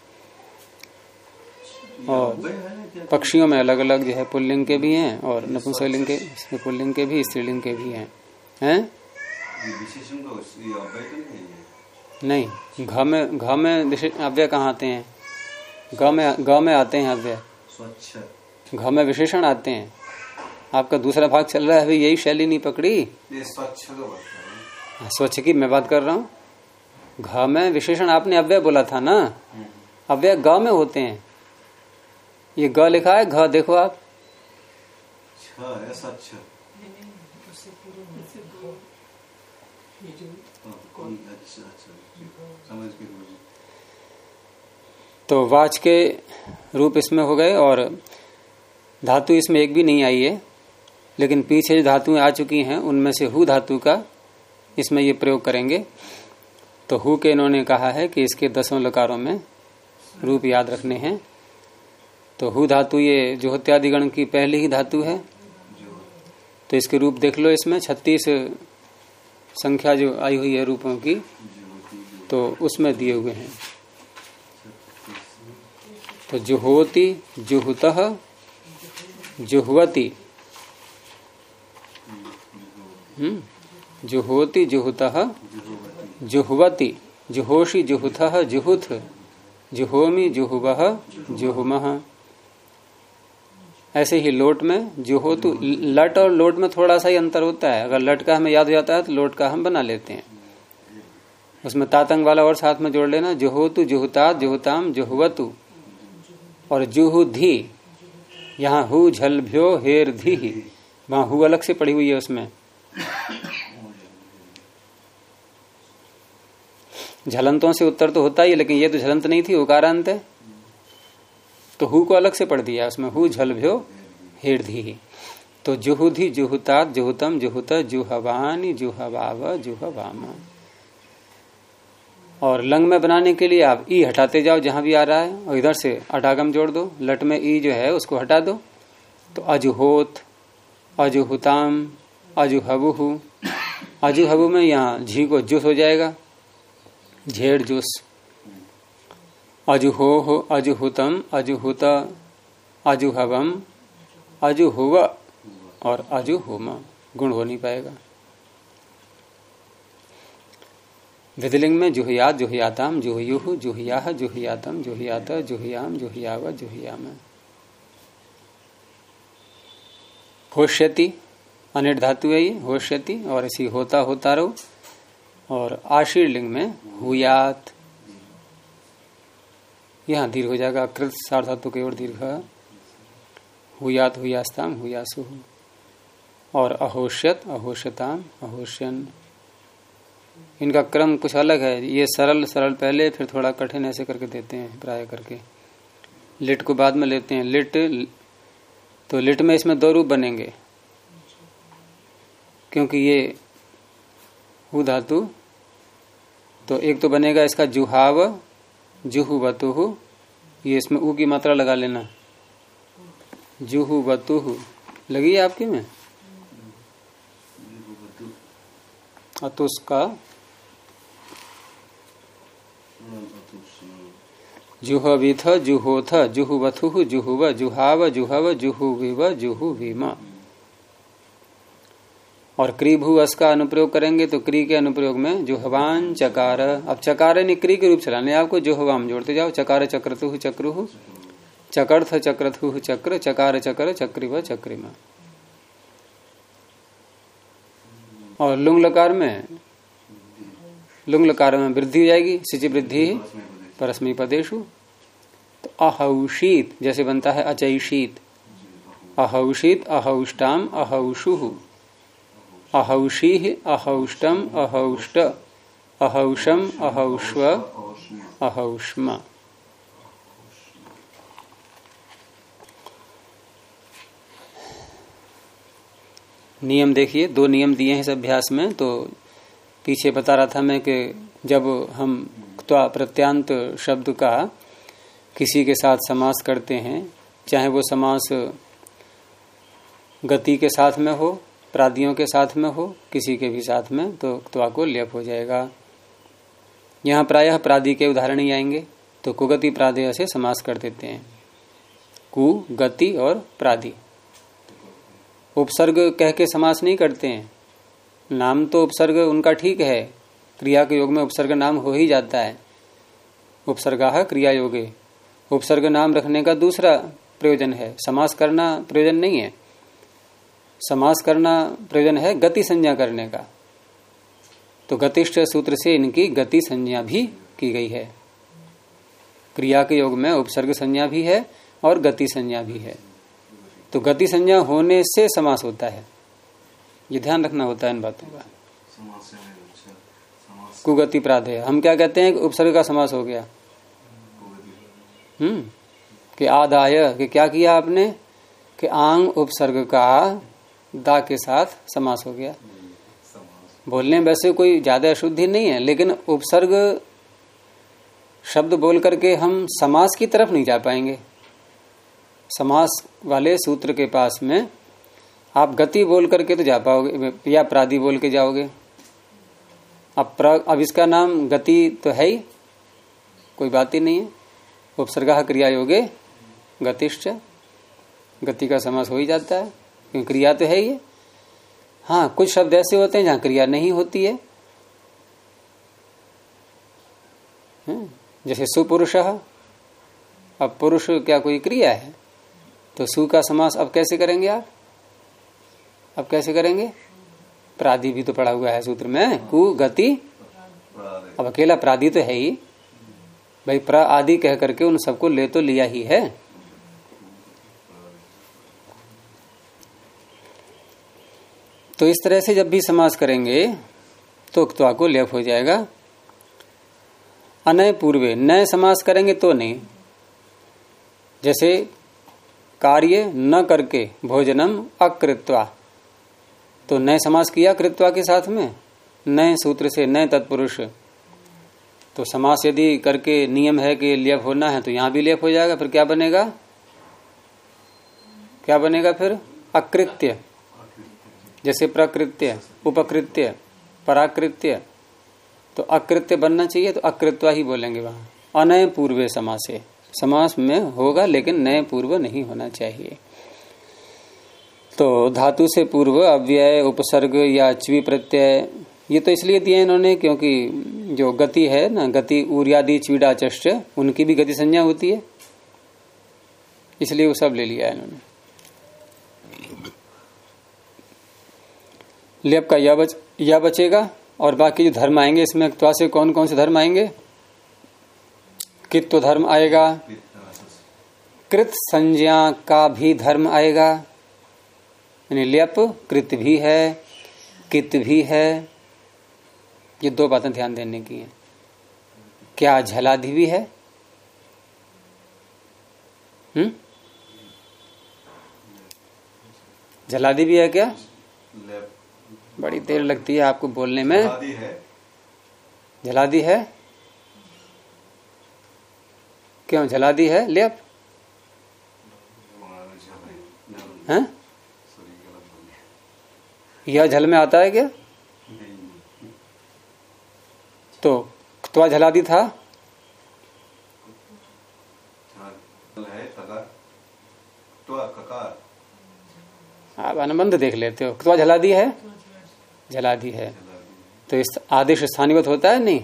और पक्षियों में अलग अलग जो है पुल्लिंग के भी हैं और नपुंसकलिंग के पुल्लिंग के भी स्त्रीलिंग के भी हैं। हैं? नहीं घ में घ में अव्यय कहाँ आते हैं? ग में ग में आते हैं अव्यय। घ में विशेषण आते हैं। आपका दूसरा भाग चल रहा है अभी यही शैली नहीं पकड़ी? स्वच्छ हाँ, स्वच्छ की मैं बात कर रहा हूँ। घ में विशेषण आपने अव्यय बोला था ना? हम्म। अव्यय ग में होते हैं। ये ग लिखा है घ देखो आप। तो वाच के रूप इसमें हो गए और धातु इसमें एक भी नहीं आई है लेकिन पीछे जो धातुएँ आ चुकी हैं उनमें से हु धातु का इसमें ये प्रयोग करेंगे। तो हु के इन्होंने कहा है कि इसके दसों लकारों में रूप याद रखने हैं। तो हु धातु ये जो हत्यादिगण की पहली ही धातु है। तो इसके रूप देख लो इसमें छत्तीस संख्या जो आई हुई है रूपों की तो उसमें दिए हुए हैं। तो जुहोती, जुहुत, जुहवती। हम्म? जुहोती, जुहुत, जुहवती। जुहोशी जुहुत, जुहुथ। जुहोमी, जुहुव, जुहुम। ऐसे ही लोट में जो हो तो लट और लोट में थोड़ा सा ही अंतर होता है। अगर लट का हमें याद हो जाता है तो लोट का हम बना लेते हैं। उसमें तातंग वाला और साथ में जोड़ लेना। जुहोतु जुहुता, जुहुताम, जुहुवतु। और जुहुधी यहाँ हु झल भ्यो हेर धी वहाँ हु अलग से पड़ी हुई है उसमें। झलंतों से उत्तर तो होता ही लेकिन ये तो झलंत नहीं थी उकारांत है। तो हु को अलग से पढ़ दिया, उसमें हु झल भ्यो हेरधी तो जुहुधि जुहुतात जुहुतम जुहुत जुहवानी जुहवाव जुहवाम और लंग में बनाने के लिए आप ई हटाते जाओ जहाँ भी आ रहा है, और इधर से अटागम जोड़ दो। लट में ई जो है, उसको हटा दो। तो अजुहोत, अजुहुताम अजुहबुहु अजुहबु में यहाँ झी को जुस हो जाएगा। झेड़ जुस। अजुहो अजुहुतम अजुहुत अजुहवम अजुहुव और अजुहुम। गुण हो नहीं पाएगा। विधिलिंग में जुहियात, जुहियाताम जुहुयुह जुहिया, जुहियातम, जुहियात, जुहियाम, जुहियाव, जुहियाम। होश्यति अनिट धातु है ये होश्यति और ऐसी होता होता रहो। और आशीर लिंग में हुयात। यहाँ दीर्घ हो जाएगा। कृत सार्धातु के ओर दीर्घ हुयात हुयास्ताम, हुयासु और अहोष्यत, अहोष्यताम, अहोष्यन। इनका क्रम कुछ अलग है। ये सरल सरल पहले, फिर थोड़ा कठिन ऐसे करके देते हैं, प्राय करके। लिट को बाद में लेते हैं। लिट तो लिट में इसमें दो रूप बनेंगे। क्योंकि ये हु धातु तो एक तो बनेगा इसका जुहाव जुहु बतुहु ये इसमें ऊ की मात्रा लगा लेना। जुहु बतुहु लगी है आपके में? अतुष्का जुहविथ जुहोथ जुहुवथु जुहुव जुहाव जुहव जुहुविव जुहुविमा। और क्री अस का अनुप्रयोग करेंगे तो क्री के अनुप्रयोग में जुहवान, चकार। अब चकार ने क्री के रूप चलाने आपको जुहवाम जोड़ते जाओ, चकार चक्रतु चक्रु चकर्थ चक्रथु चक्र, चकार चक्र, चक्रिव चक्रिमा। और लुंग लकार में लुंग लकार में वृद्धि हो जाएगी, सिचि वृद्धि, परस्मी पदेशु तो अहौशीत जैसे बनता है अचैशीत अहौशीत अहौष्टाम अहौषु अहौषी अहौष्टम अहौष्ट, अहौषम अहौष्व, अहौष्म। नियम देखिए, दो नियम दिए हैं इस अभ्यास में तो पीछे बता रहा था मैं कि जब हम प्रत्यांत शब्द का किसी के साथ समास करते हैं, चाहे वो समास गति के साथ में हो प्रादियों के साथ में हो, किसी के भी साथ में तो त्वा को लेप हो जाएगा। यहाँ प्रायः प्रादि के उदाहरण ही आएँगे तो कुगति प्रादेय से समास कर देते हैं। कु, गति और प्रादि। उपसर्ग कह के समास नहीं करते हैं। नाम तो उपसर्ग उनका ठीक है, क्रिया के योग में उपसर्ग नाम हो ही जाता है। उपसर्गा क्रिया योगे उपसर्ग नाम रखने का दूसरा प्रयोजन है। समास करना प्रयोजन नहीं है। समास करना प्रयोजन है गति संज्ञा करने का। तो गतिष्ठ सूत्र से इनकी गति संज्ञा भी की गई है। क्रिया के योग में उपसर्ग संज्ञा भी है और गति संज्ञा भी है। तो गति संज्ञा होने से समास होता है। ये ध्यान रखना होता है इन बातों का। कुगति प्राधेय। हम क्या कहते हैं उपसर्ग का समास हो गया? हम्म कि आदाय, कि क्या किया आपने? कि आंग उपसर्ग का दा के साथ समास हो गया। बोलने वैसे कोई ज़्यादा अशुद्धि नहीं है, लेकिन उपसर्ग शब्द बोल करके हम समास की तरफ़ नहीं जा पाएँगे। समास वाले सूत्र के पास में आप गति बोल करके तो जा पाओगे, या प्रादि बोल के जाओगे। अब अब इसका नाम गति तो है ही, कोई बात ही नहीं है। उपसर्गा क्रिया योगे गतिश्च, गति का समास हो ही जाता है। क्रिया तो है ही हाँ। कुछ शब्द ऐसे होते हैं जहाँ क्रिया नहीं होती है। हम्म, जैसे सुपुरुष अब पुरुष क्या कोई क्रिया है? तो सु का समास अब कैसे करेंगे आप? अब कैसे करेंगे? प्रादि भी तो पड़ा हुआ है सूत्र में। कु गति। अब अकेला प्रादि तो है ही। भाई प्र आदि कह करके उन सबको ले तो लिया ही है। तो इस तरह से जब भी समास करेंगे तो उक्तवा को लेप हो जाएगा। अनय पूर्वे नए समास करेंगे तो नहीं। जैसे, कार्य न करके भोजनम अकृत्वा। तो नए समास किया कृत्वा के साथ में? नए सूत्र से नए तत्पुरुष। तो समास यदि करके नियम है कि लेप होना है तो यहाँ भी लेप हो जाएगा, फिर क्या बनेगा? क्या बनेगा फिर? अकृत्य। जैसे प्रकृत्य, उपकृत्य, पराकृत्य तो अकृत्य बनना चाहिए तो अकृत्वा ही बोलेंगे वहाँ। अनय पूर्वे समासे। समास में होगा, लेकिन नए पूर्व नहीं होना चाहिए। तो धातु से पूर्व, अव्यय, उपसर्ग या च्वी प्रत्यय, ये तो इसलिए दिए इन्होंने क्योंकि जो गति है ना, गति ऊर्यादि चीड़ा चष्ट उनकी भी गति संज्ञा होती है। इसलिए वो सब ले लिया इन्होंने। लेप का यह बच यह बचेगा, और बाकी जो धर्म आएँगे इसमें त्वा से कौन कौन से धर्म आएँगे? कित्व धर्म आएगा? कृत संज्ञा का भी धर्म आएगा। यानी लेप, कृत भी है, कित भी है, ये दो बातें ध्यान देने की हैं। क्या झलाधि भी है? हम्म? झलाधि भी है क्या? बड़ी देर लगती है आपको बोलने में। झला दी है? क्यों झला दी है हैं? यह झल में आता है क्या? तो तो झला दी था? आप अनुबंध देख लेते हो। तो झला दी है? झलादी है। तो इस आदेश स्थानीवत होता है? नहीं।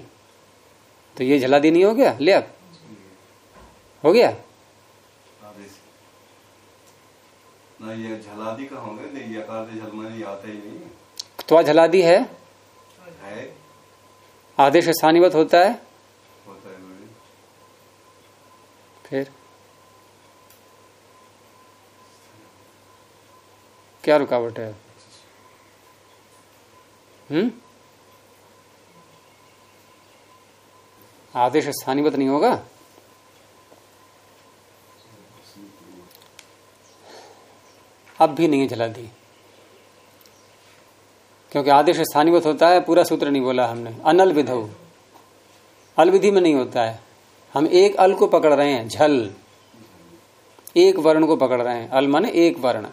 तो ये झलादी नहीं हो गया? ले अब। हो गया? ना ये झलादी का होंगे? नहीं झलमानी आता ही नहीं। त्वा झलादी है? है। आदेश स्थानीवत होता है? होता है फिर? क्या रुकावट है? हम्म? आदेश स्थानीवत नहीं होगा? अब भी नहीं जला दी। क्योंकि आदेश स्थानीवत होता है, पूरा सूत्र नहीं बोला हमने। अनल विधव अल विधि में नहीं होता है। हम एक अल को पकड़ रहे हैं, झल। एक वर्ण को पकड़ रहे हैं। अल माने एक वर्ण।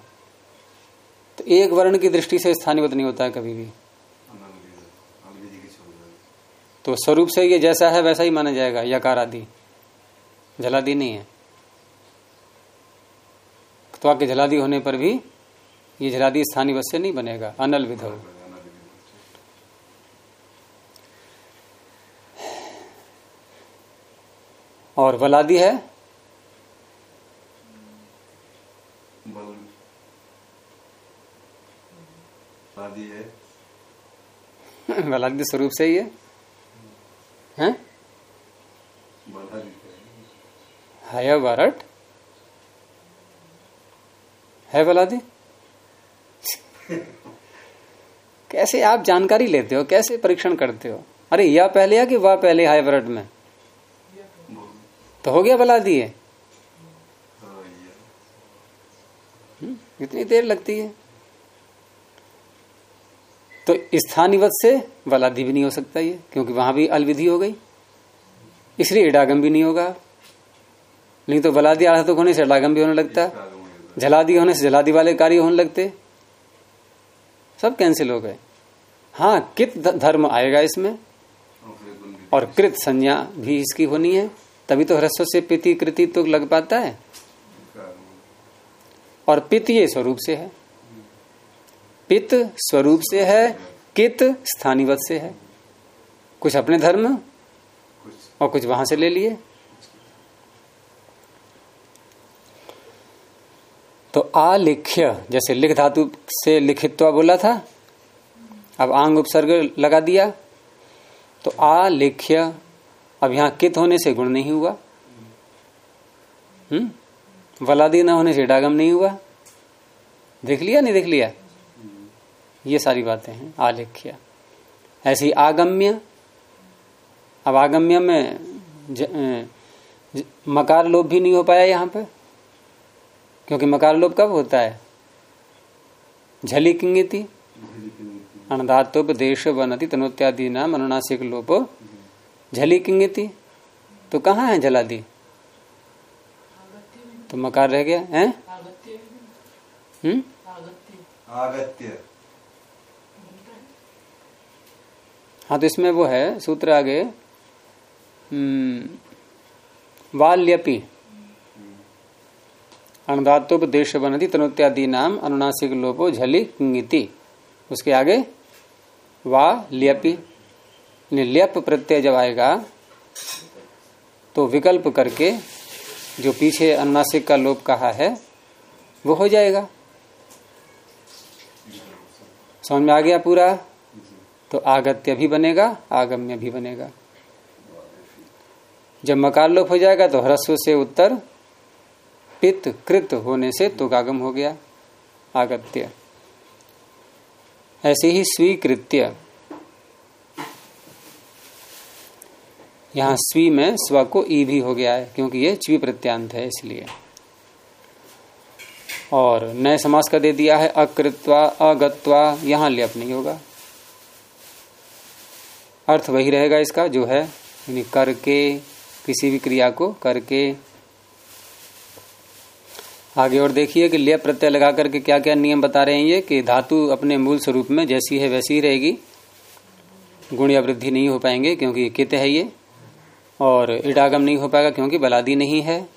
तो एक वर्ण की दृष्टि से स्थानीवत नहीं होता है कभी भी अंग्रेज़ी की छोड़ दो। तो स्वरूप से ये जैसा है वैसा ही माना जाएगा यकार आदि। जलादि नहीं है। तो के जलादि होने पर भी ये जलादि स्थानीय वस्तु नहीं बनेगा अनल विधव और वलादि है? है। वलादि स्वरूप से ही है। हैं? बल आदि है वलादि कैसे आप जानकारी लेते हो? कैसे परीक्षण करते हो? अरे या पहले या कि वह पहले हाय वरट में? तो हो गया बला है हाँ, ये। इतनी देर लगती है। तो स्थानीवत से वलादि भी नहीं हो सकता ये, क्योंकि वहाँ भी अलविधि हो गई। इसलिए इडागम भी नहीं होगा। नहीं तो वलादि आधातुक होने से इडागम भी होने लगता। झलादि होने से झलादि वाले कार्य होने लगते। सब कैंसिल हो गए। हाँ कित धर्म आएगा इसमें? और कृत संज्ञा भी इसकी होनी है। तभी तो ह्रस्व से पिति कृति तो लग पाता है। और पित ये स्वरूप से है। पित स्वरूप से है, कित स्थानीवत से है। कुछ अपने धर्म और कुछ वहाँ से ले लिए। तो आलिख्य, जैसे लिख धातु से लिखित्व बोला था, अब आंग उपसर्ग लगा दिया। तो आलिख्य, अब यहाँ कित होने से गुण नहीं हुआ। हम्म? वलादी न होने से डागम नहीं हुआ। देख लिया, नहीं देख लिया? ये सारी बातें हैं आलेख्य। ऐसी आगम्य अब आगम्य में ज, ज, मकार लोभ भी नहीं हो पाया यहाँ पे क्योंकि मकार लोभ कब होता है? झली किंगति अनदातोपदेश वनति तनोत्यादि नाम अनुनासिक लोप। झली किंगति तो कहाँ है झलादि? तो मकार रह गया है? हम्म? आगत्य। हाँ तो इसमें वो है सूत्र आगे। हम्म, वाल्यपि। अणदातोपदेश बनती तनोत्यादि नाम अनुनासिक लोपो झली उसके आगे वा ल्यप प्रत्यय जब आएगा तो विकल्प करके जो पीछे अनुनासिक का लोप कहा है वो हो जाएगा। समझ में आ गया पूरा? तो आगत्य भी बनेगा, आगम्य भी बनेगा। जब मकार लोप हो जाएगा तो ह्रस्व से उत्तर पित्त कृत होने से तुगागम हो गया, आगत्य। ऐसे ही स्वीकृत्य। यहाँ स्वी में स्व को ई भी हो गया है, क्योंकि ये च्वी प्रत्यांत है इसलिए। और नए समास का दे दिया है, अकृत्वा, अगत्वा, यहाँ लेप नहीं होगा। अर्थ वही रहेगा इसका, जो है, यानी करके, किसी भी क्रिया को करके। आगे और देखिए कि लिया प्रत्यय लगा करके क्या क्या नियम बता रहे हैं ये, कि धातु अपने मूल स्वरूप में जैसी है वैसी ही रहेगी। गुण या वृद्धि नहीं हो पाएँगे, क्योंकि कित है ये। और इडागम नहीं हो पाएगा, क्योंकि बलादी नहीं है।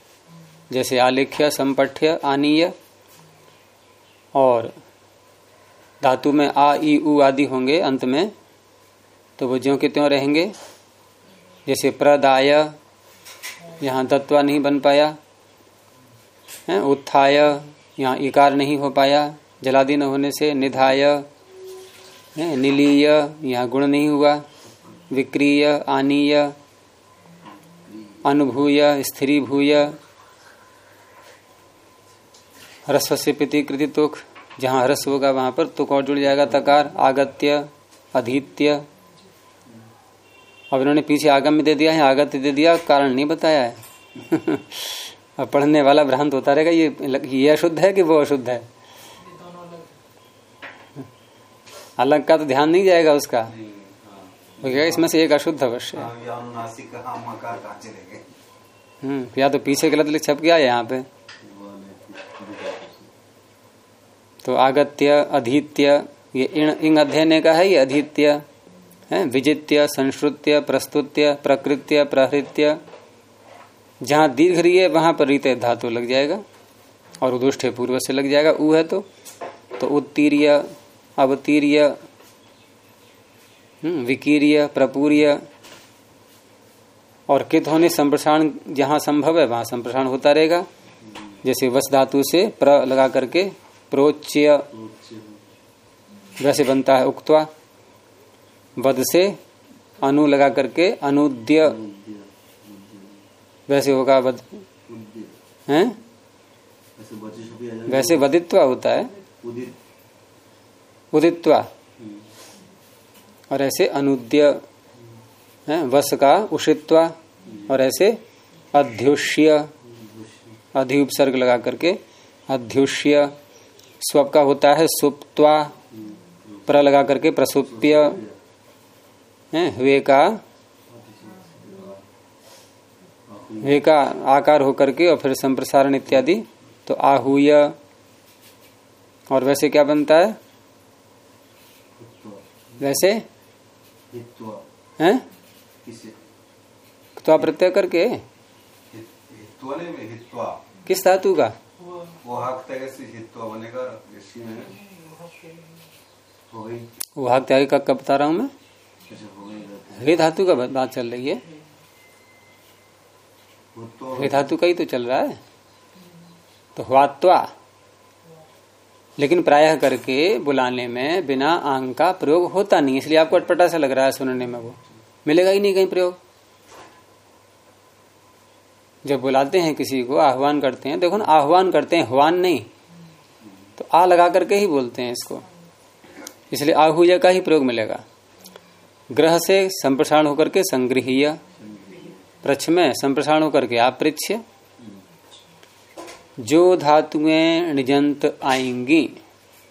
जैसे आलेख्य, संपठ्य, आनीय। और धातु में आ, ई, उ आदि होंगे अंत में। तो वो ज्यो के त्यों रहेंगे। जैसे प्रदाय, यहाँ दत्वा नहीं बन पाया। है, उत्थाय, यहाँ इकार नहीं हो पाया। जलादि न होने से निधाय निलीय, यहाँ गुण नहीं हुआ। विक्रीय, आनीय, अनुभूय स्त्री भूय ह्रस्व से कृति तुख जहाँ ह्रस्व होगा वहाँ पर तुक और जुड़ जाएगा तकार? आगत्य, अधीत्य अब इन्होंने पीछे आगम में दे दिया है, आगत दे दिया, कारण नहीं बताया है। अब पढ़ने वाला भ्रांत होता रहेगा, ये ये अशुद्ध है कि वो अशुद्ध है? अलग का तो ध्यान नहीं जाएगा उसका। इसमें से एक अशुद्ध अवश्य हम्म या तो पीछे गलत लिख छप गया यहाँ पे। तो आगत्य, अधीत्य, ये इंग अध्ययन का है ये अधीत्य? है? विजित्य संश्रुत्य प्रस्तुत्य प्रकृत्य प्रहृत्य। जहाँ दीर्घ रही है वहाँ पर रीत धातु लग जाएगा और उदुष्ट पूर्व से लग जाएगा। ऊ है तो तो उत्तीर्य अवतीर्य हम्म, विकीर्य प्रपूर्य। और कित होने संप्रसारण जहाँ संभव है वहाँ संप्रसारण होता रहेगा। जैसे वस धातु से प्र लगा करके प्रोच्य। वैसे बनता है उक्तवा। वध से अनु लगा करके अनुद्य। वैसे होगा वध। हैं? वैसे वदित्व होता है। उदित्वा। और ऐसे अनुद्य। है? वस का उषित्वा। और ऐसे अध्युष्य। अधि उपसर्ग लगा करके अध्युष्य। स्व का होता है सुप्त्वा। प्र लगा करके प्रसुप्य है वे का वे का आकार होकर के और फिर संप्रसारण इत्यादि तो आहूय। और वैसे क्या बनता है? वैसे? हैं? तो प्रत्यय करके? किस धातु का? वो हाक तक से हित्वा बनेगा ऋषि में। हो गई वो हाक का कब बता रहा हूँ मैं? वे धातु का बात चल रही है। वे धातु का ही तो चल रहा है। तो हुआत्वा लेकिन प्रायः करके बुलाने में बिना आंग का प्रयोग होता नहीं इसलिए आपको अटपटा सा लग रहा है सुनने में वो। मिलेगा ही नहीं कहीं प्रयोग। जब बुलाते हैं किसी को, आह्वान करते हैं, देखो ना, आह्वान करते हैं, हवान नहीं। तो आ लगा करके ही बोलते हैं इसको। इसलिए आहुया का ही प्रयोग मिलेगा। ग्रह से संप्रसारण होकर के संग्रहीय प्रच्छ में संप्रसारण होकर के आपृच्छ जो धातुएँ निजंत आएँगी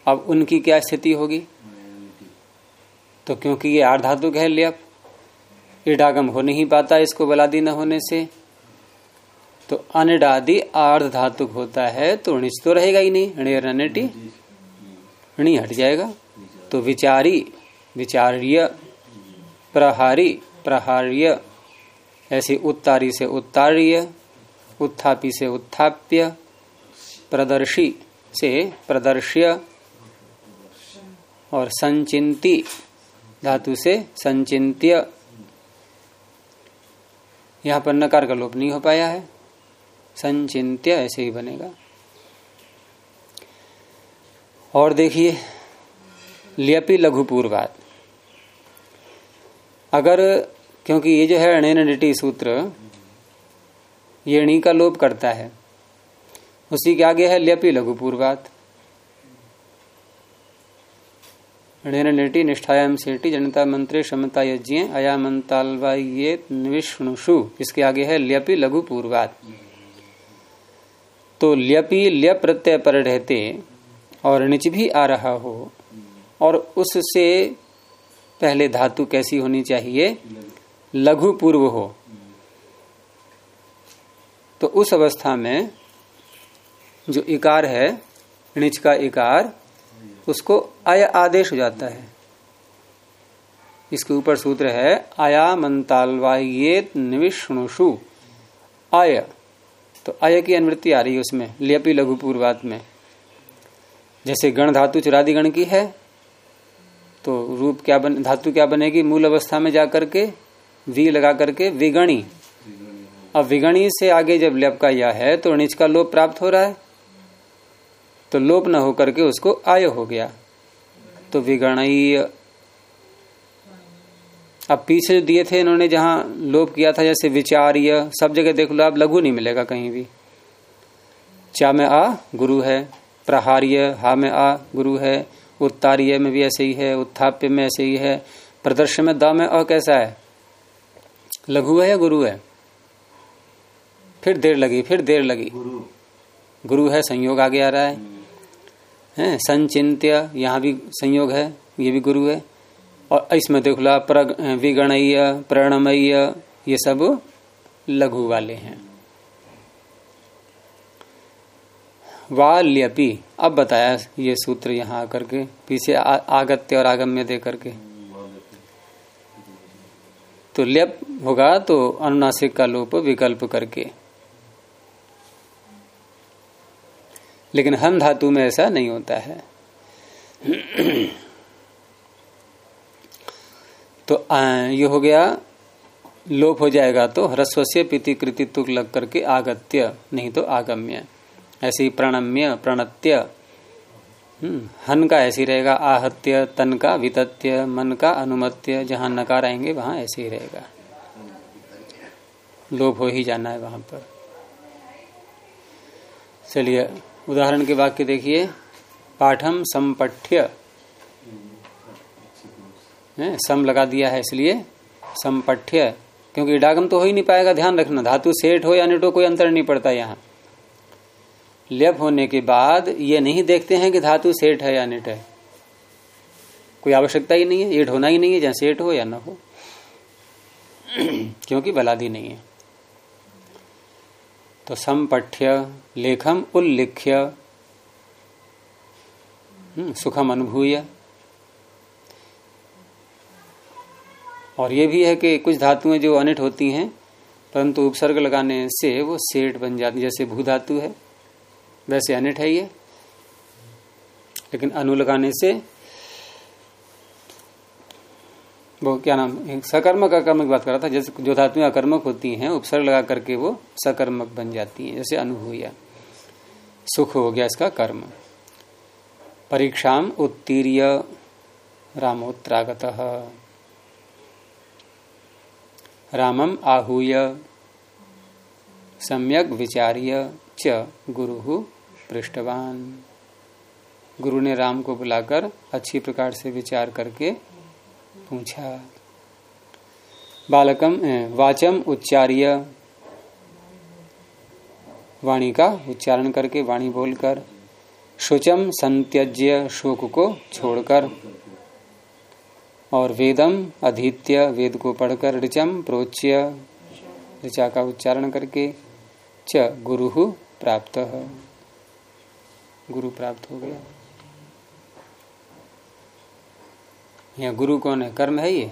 अब उनकी क्या स्थिति होगी? तो क्योंकि ये आठ धातु है लियप इडागम हो नहीं पाता इसको बलादी न होने से। तो अनिडादि आर्ध धातुक होता है तो णिच तो रहेगा ही नहीं ऋण ऋणी हट जाएगा। तो विचारी विचार्य प्रहारी, प्रहार्य, ऐसी उत्तारी से उत्तार्य, उत्थापी से उत्थाप्य, प्रदर्शी से प्रदर्श्य और संचिंती, धातु से संचिंत्य। यहाँ पर नकार का लोप नहीं हो पाया है। संचिंत्य ऐसे ही बनेगा। और देखिए, लियपि लघु पूर्वात अगर, क्योंकि ये जो है अणेन निटी सूत्र, ये अणी का लोप करता है। उसी के आगे है लियपि लघु पूर्वात अणेन निटी निष्ठायाम सेठी जनता मंत्री क्षमता यज्ञ अयामंतालवाये निविष्णुषु इसके आगे है लियपि लघु पूर्वात तो ल्यपि ल्य प्रत्यय पर रहते और निच भी आ रहा हो, और उससे पहले धातु कैसी होनी चाहिए? लघु पूर्व हो। तो उस अवस्था में जो इकार है णिच का इकार, उसको अय आदेश हो जाता है। इसके ऊपर सूत्र है आया मंतालवाये निविष्णुषु आय तो अय की अनुवृत्ति आ रही है उसमें, लियपि लघु पूर्वात में। जैसे गण धातु चुरादि गण की है तो रूप क्या बन, धातु क्या बनेगी? मूल अवस्था में जाकर के वी लगा करके विगणी। अब विगणी से आगे जब लेप का यह है तो णिच का लोप प्राप्त हो रहा है। तो लोप न होकर के उसको आय हो गया। तो विगणीय अब पीछे जो दिए थे इन्होंने, जहाँ लोप किया था, जैसे विचार्य, सब जगह देख लो आप लघु नहीं मिलेगा कहीं भी। चा में आ, गुरु है। प्रहार्य, हा में आ, गुरु है। उत्तार्य में भी ऐसे ही है उत्थाप्य में ऐसे ही है। प्रदर्शन में द में अ कैसा है? लघु है या गुरु है? फिर देर लगी फिर देर लगी। गुरु। गुरु है संयोग आगे आ रहा है। हैं संचिंत्य यहाँ भी संयोग है ये भी गुरु है। और इसमें देख लो विगणय प्रणमय ये सब लघु वाले हैं। वाल्यपि अब बताया ये सूत्र यहाँ आकर के, पीछे आगत्य और आगम्य दे करके। तो ल्यप होगा तो अनुनासिक का लोप विकल्प करके। लेकिन हम धातु में ऐसा नहीं होता है। तो ये हो गया, लोप हो जाएगा तो ह्रस्व से पीति कृति तुक लग करके आगत्य, नहीं तो आगम्य। ऐसे प्रणम्य प्रणत्य। हम्म, हन का ऐसे रहेगा आहत्य तन का वितत्य मन का अनुमत्य जहाँ नकार आएँगे वहाँ ऐसे ही रहेगा। लोभ हो ही जाना है वहाँ पर। चलिए उदाहरण के वाक्य देखिए। पाठम संपठ्य। सम लगा दिया है इसलिए संपठ्य। क्योंकि इडागम तो हो ही नहीं पाएगा ध्यान रखना। धातु सेठ हो या निटो कोई अंतर नहीं पड़ता यहाँ। लेप होने के बाद ये नहीं देखते हैं कि धातु सेठ है या निट है। कोई आवश्यकता ही नहीं है एट होना ही नहीं है जहाँ एट हो या ना हो। क्योंकि बलादी नहीं है। तो संपठ्य लेखम उल्लिख्य हम्म, सुखम अनुभूय। और ये भी है कि कुछ धातुएँ जो अनिट होती हैं परंतु उपसर्ग लगाने से वो सेठ बन जाती जैसे भू धातु है। वैसे अनिट है ये। लेकिन अनु लगाने से वो क्या नाम सकर्मक अकर्मक बात कर रहा था, जैसे जो धातुएँ अकर्मक होती हैं, उपसर्ग लगा करके वो सकर्मक बन जाती हैं, जैसे अनुभूया सुख हो गया इसका कर्म। परीक्षा उत्तीर्य रामोत्रागत रामम आहूय सम्यक विचार्य। च गुरु पृष्ठवान। गुरु ने राम को बुलाकर अच्छी प्रकार से विचार करके पूछा, बालकम वाचम उच्चार्य। वाणी का उच्चारण करके वाणी बोलकर, शुचम संत्यज्य शोक को छोड़कर, और वेदम अधीत्य वेद को पढ़कर ऋचम प्रोच्य। ऋचा का उच्चारण करके च गुरु प्राप्त। गुरु प्राप्त हो गया। यहाँ गुरु कौन है? कर्म है ये?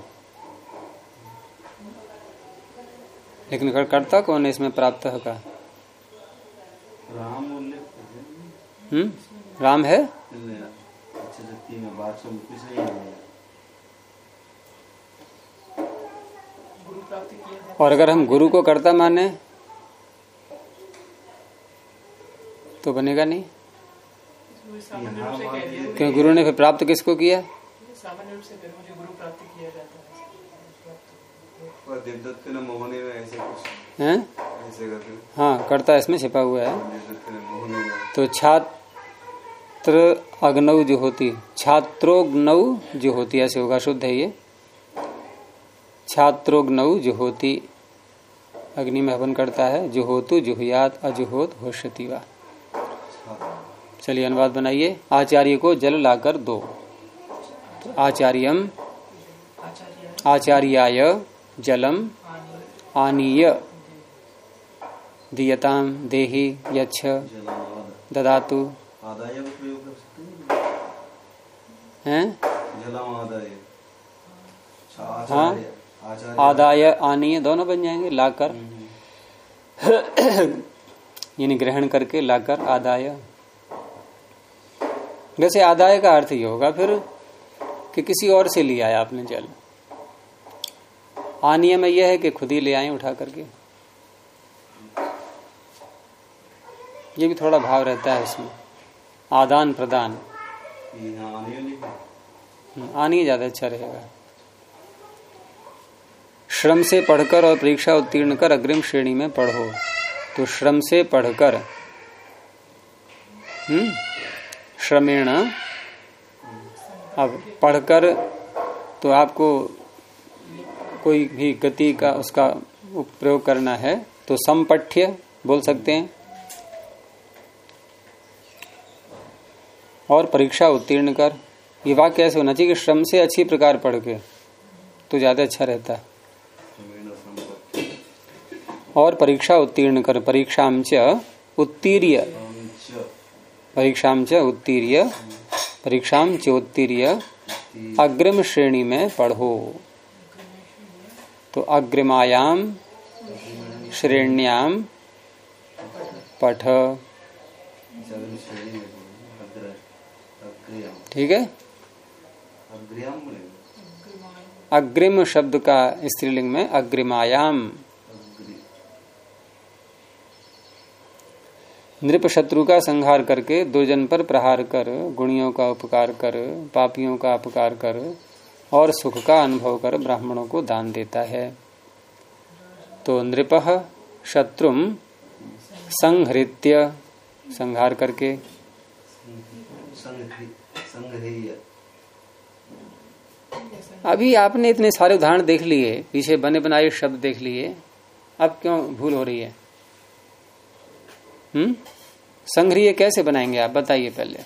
लेकिन कर्ता कौन है इसमें प्राप्त का? राम हम्म? राम है। और अगर हम गुरु को कर्ता माने तो बनेगा नहीं। क्यों गुरु ने फिर प्राप्त किसको किया? सामान्य रूप से फिर मुझे गुरु प्राप्त किया जाता है। हैं? करता इसमें छिपा हुआ है। तो छात्र अग्नऊ जो होती छात्रोग्नऊ जो होती ऐसे होगा शुद्ध है ये। छात्रोग्नऊ जो होती अग्नि में हवन करता है जुहोतु जुहुयात अजुहोत होशती वा। चलिए अनुवाद बनाइए। आचार्य को जल लाकर दो। आचार्यम। आचार्याय जलम। आनीय। दीयताम देहि यच्छ। ददातु। हैं? हाँ? आदाय। आनीय दोनों बन जाएँगे लाकर। यानी ग्रहण करके लाकर आदाय। वैसे आदाय का अर्थ ये होगा फिर कि किसी और से लिया है आपने जल। आनिय में यह है कि खुद ही ले आए उठा करके। ये भी थोड़ा भाव रहता है इसमें। आदान प्रदान। आनी ज़्यादा अच्छा रहेगा। श्रम से पढ़कर और परीक्षा उत्तीर्ण कर अग्रिम श्रेणी में पढ़ो। तो श्रम से पढ़कर हम्म श्रमेण, अब पढ़कर तो आपको कोई भी गति का उसका प्रयोग करना है तो समपठ्य बोल सकते हैं। और परीक्षा उत्तीर्ण कर। ये वाक्य ऐसे होना चाहिए कि श्रम से अच्छी प्रकार पढ़ के तो ज़्यादा अच्छा रहता है। और परीक्षा उत्तीर्ण कर परीक्षा च उत्तीर्य। परीक्षा च उत्तीर्य परीक्षा च उत्तीर्य, अग्रिम श्रेणी में पढ़ो। तो अग्रिमायाम श्रेण्याम पठ। ठीक है? अग्रिम शब्द का स्त्रीलिंग में अग्रिमायाम नृप शत्रु का संहार करके दुर्जन पर प्रहार कर, गुणियों का उपकार कर, पापियों का अपकार कर और सुख का अनुभव कर ब्राह्मणों को दान देता है। तो नृप शत्रु संहृत्य, संहार करके। अभी आपने इतने सारे उदाहरण देख लिए, पीछे बने बनाए शब्द देख लिए, अब क्यों भूल हो रही है? हम्म? संग्रह कैसे बनाएँगे आप? बताइए पहले।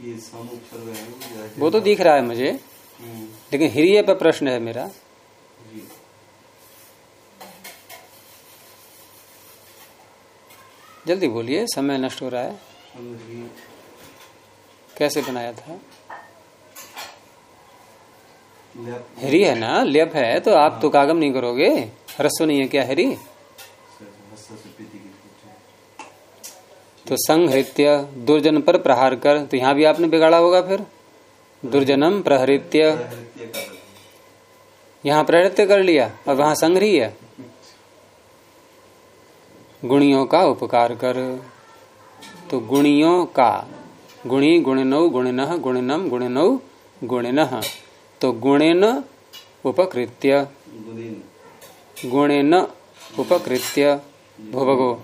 ये है वो तो दिख रहा है मुझे। हम्म, लेकिन हिरिय पर प्रश्न है मेरा। जल्दी बोलिए समय नष्ट हो रहा है। कैसे बनाया था? हरी है ना? लेप है तो आप तो कागम नहीं करोगे। रस्व नहीं है क्या हरी से हस्त से पीति की कुछ तो संहृत्य दुर्जन पर प्रहार कर तो यहाँ भी आपने बिगाड़ा होगा फिर? दुर्जनम प्रहृत्य। यहाँ प्रहृत्य कर लिया और वहाँ संग्रही है गुणियों का उपकार कर तो गुणियों का, गुणी गुणिनौ गुणिन गुणिनम गुणिनौ गुणिन तो गुणेन उपकृत्य। गुणिन उपकृत्य। गुणिन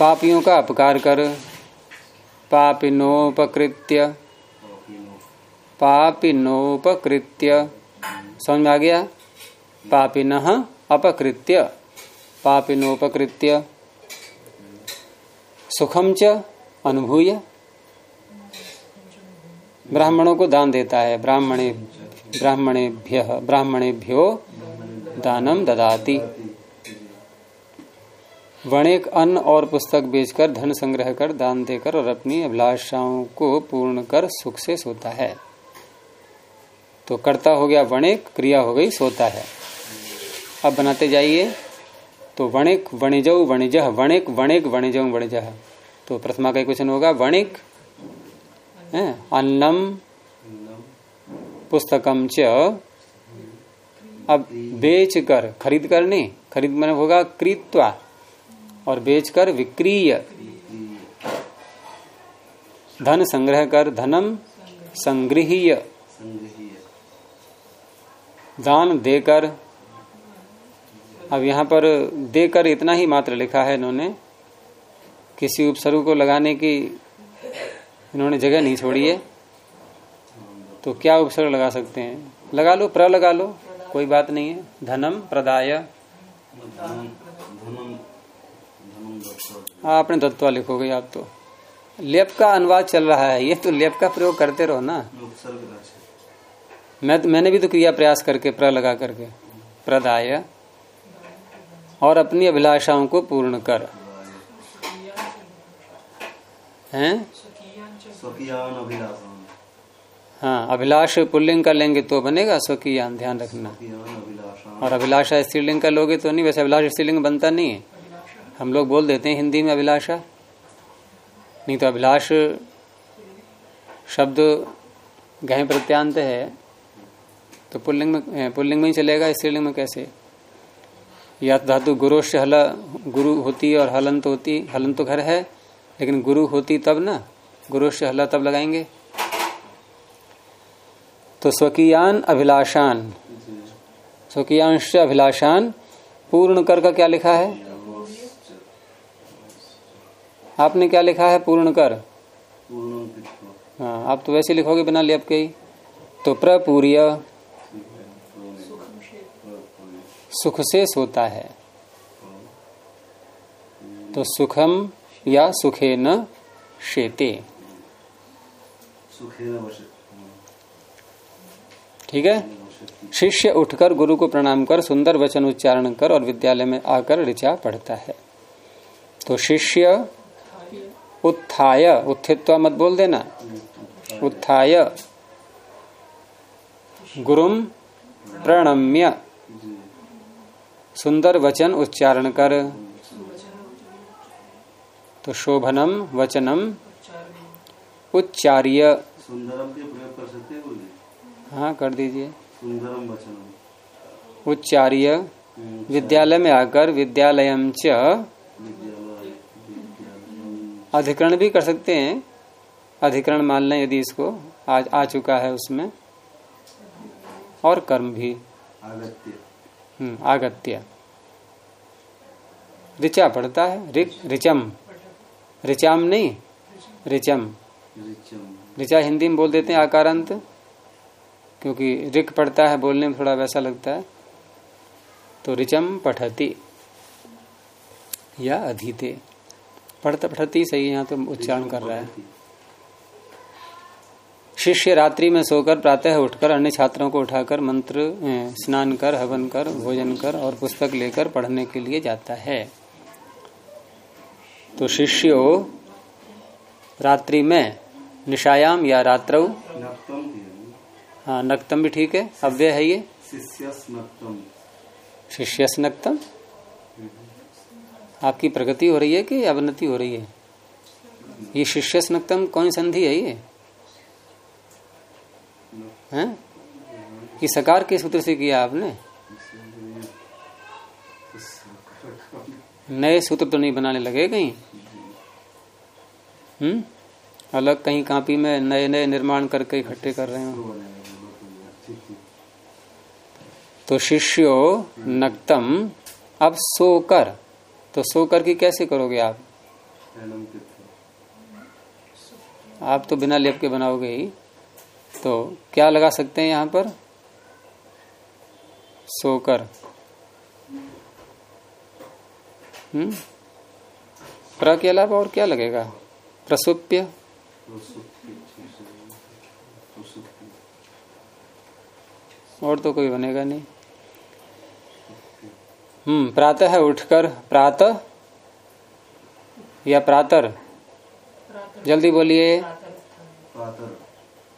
पापियों का अपकार कर। पापिनोपकृत्य। पापिनोपकृत्य। समझ में आ गया? पापिन अपकृत्य। पापिनोपकृत्य। सुखम च अनुभूय। ब्राह्मणों को दान देता है। ब्राह्मणे ब्राह्मणेभ्य ब्राह्मणेभ्यो दानम ददाति। वणिक अन्न और पुस्तक बेचकर धन संग्रह कर दान देकर और अपनी अभिलाषाओं को पूर्ण कर सुख से सोता है। तो कर्ता हो गया वणिक क्रिया हो गई, सोता है। अब बनाते जाइए। तो वणिक वणिजौ, वणिज वणिक वणिक वणिजौ, वणिज। तो प्रथमा का क्वेश्चन होगा वणिक अन्नम, पुस्तकम च, अब बेच कर खरीद कर नहीं, खरीद मैंने होगा क्रीत्वा। और बेचकर विक्रीय। धन संग्रह कर धनम संग्रहीय दान देकर। अब यहाँ पर देकर इतना ही मात्र लिखा है इन्होंने। किसी उपसर्ग को लगाने की इन्होंने जगह नहीं छोड़ी है। तो क्या उपसर्ग लगा सकते हैं? लगा लो प्र लगा लो, कोई बात नहीं है। धनम प्रदाय। दत्त हाँ दत्वा लिखोगे आप तो। लेप का अनुवाद चल रहा है ये तो लेप का प्रयोग करते रहो ना। मैं तो, मैंने भी तो किया प्रयास करके प्र लगा करके। प्रदाय। और अपनी अभिलाषाओं को पूर्ण कर। हैं? हाँ अभिलाष पुल्लिंग का लेंगे तो बनेगा स्वकीयान ध्यान रखना। और अभिलाषा स्त्रीलिंग का लोगे तो नहीं वैसे अभिलाष स्त्रीलिंग बनता नहीं है। हम लोग बोल देते हैं हिंदी में अभिलाषा। नहीं तो अभिलाष शब्द गह प्रत्यांत है। तो पुल्लिंग में पुल्लिंग में ही चलेगा स्त्रीलिंग में कैसे? या तो धातु से हल गुरु होती और हलंत होती हलंत तो घर है लेकिन गुरु होती तब ना? गुरुश्य हला तब लगाएँगे। तो स्वकीयान अभिलाषान। स्वकीयांश अभिलाषान पूर्ण कर का क्या लिखा है? आपने क्या लिखा है? पूर्ण कर हाँ आप तो वैसे लिखोगे बिना लेप के ही तो प्रपूर्य सुख से सोता है। तो सुखम या सुखे न शेते ठीक है? शिष्य उठकर गुरु को प्रणाम कर सुंदर वचन उच्चारण कर और विद्यालय में आकर ऋचा पढ़ता है। तो शिष्य उत्थाय, उत्थित्वा मत बोल देना। उत्थाय। गुरुम प्रणम्य। सुंदर वचन उच्चारण कर। तो शोभनम वचनम उच्चार्य। हैं, कर दीजिए। उच्चार्य। विद्यालय में आकर च विद्यालय विद्यालय अधिकरण भी कर सकते हैं। अधिकरण मान लें यदि इसको आज आ चुका है उसमें। और कर्म भी। आगत्य। हम्म, आगत्य। ऋचा पढ़ता है? ऋक ऋचम। ऋचाम नहीं? ऋचम। रिचम ऋचा हिंदी में बोल देते हैं आकारांत क्योंकि रिक पढ़ता है बोलने में थोड़ा वैसा लगता है। तो ऋचम पठती। या अधीते। पढ़ता पढ़ती सही यहाँ तो उच्चारण कर रहा है। शिष्य रात्रि में सोकर प्रातः उठकर अन्य छात्रों को उठाकर मंत्र स्नान कर हवन कर भोजन कर और पुस्तक लेकर पढ़ने के लिए जाता है। तो शिष्यो रात्रि में निशायाम या रात्रौ? हाँ। नक्तम भी ठीक है। अव्यय है ये? शिष्य नक्तम आपकी प्रगति हो रही है कि अवनति हो रही है? ये शिष्य नक्तम कौन संधि है ये? हैं? कि सकार के सूत्र से किया आपने? नए सूत्र तो नहीं बनाने लगे कहीं? हम्म? अलग कहीं कापी में नए नए निर्माण करके इकट्ठे कर रहे हो। तो शिष्यो नक्तम, अब सोकर तो सोकर की कैसे करोगे आप? आप तो बिना लेप के बनाओगे ही। तो क्या लगा सकते हैं यहाँ पर? सोकर। हम्म? प्र के अलावा और क्या लगेगा? प्रसुप्य। और तो कोई बनेगा नहीं। हम्म प्रातः उठकर प्रातः या प्रातर? जल्दी बोलिए।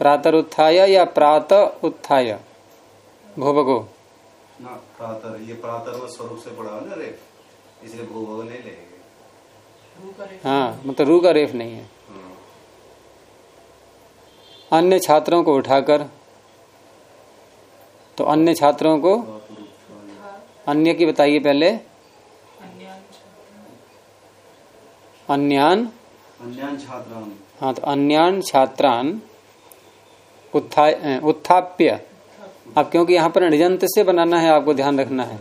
प्रातर उत्थाय या प्रात उत्थाय? भोभगो। प्रातर ये प्रातर स्वरूप से पड़ा ना रे। इसलिए भोभग नहीं लेंगे। हाँ मतलब रू का रेफ नहीं हाँ। अन्य छात्रों को उठाकर तो अन्य छात्रों को अन्य की बताइए पहले। अन्यान। अन्यान छात्रान। हाँ तो अन्यान छात्रान। उत्थाप्य। अब क्योंकि यहाँ पर निजंत से बनाना है आपको ध्यान रखना है।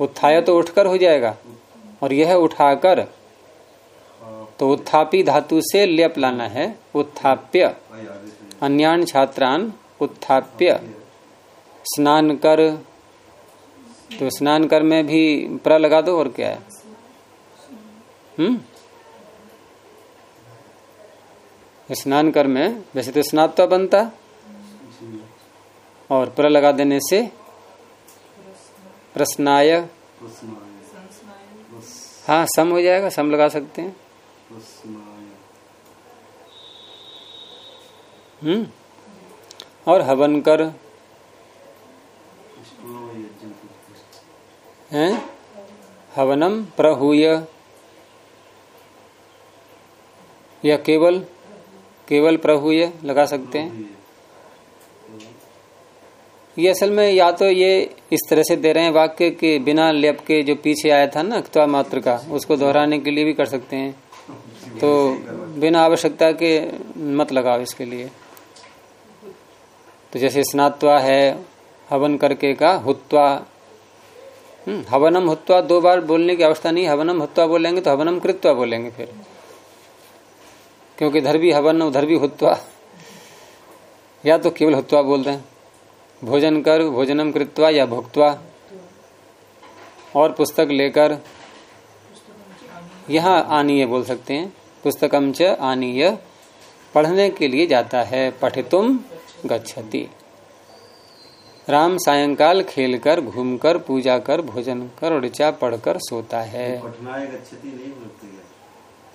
उत्थाय तो उठकर हो जाएगा और यह उठाकर तो उत्थापी धातु से लेप लाना है उत्थाप्य। अन्यान छात्रान उत्थाप्य। स्नान कर तो स्नान कर में भी प्र लगा दो और क्या है? हम्म? स्नान कर में, वैसे तो स्नात्वा बनता। और प्र लगा देने से प्रश्नाय। हाँ सम हो जाएगा, सम लगा सकते हैं। हम्म? और हवन कर। हैं? हवनम प्रहूय। या केवल केवल प्रभु ये लगा सकते हैं? ये असल में या तो ये इस तरह से दे रहे हैं वाक्य के बिना लेप के जो पीछे आया था ना क्वा मात्र का, उसको दोहराने के लिए भी कर सकते हैं। तो बिना आवश्यकता के मत लगाओ इसके लिए। तो जैसे स्नात्वा है, हवन करके का, हुत्वा हवनम हुत्वा दो बार बोलने की अवस्था नहीं, हवनम हुत्वा बोलेंगे तो हवनम कृत्वा बोलेंगे फिर। क्योंकि इधर भी हवन उधर भी हुत्वा। या तो केवल हुत्वा बोल हैं। भोजन कर, भोजनम कृत्वा या भुक्तवा। और पुस्तक लेकर, यहाँ आनीय बोल सकते हैं। पुस्तकम च आनीय। पढ़ने के लिए जाता है, पठितुम गच्छति। राम सायंकाल खेलकर घूमकर पूजा कर भोजन कर ऋचा पढ़कर सोता है।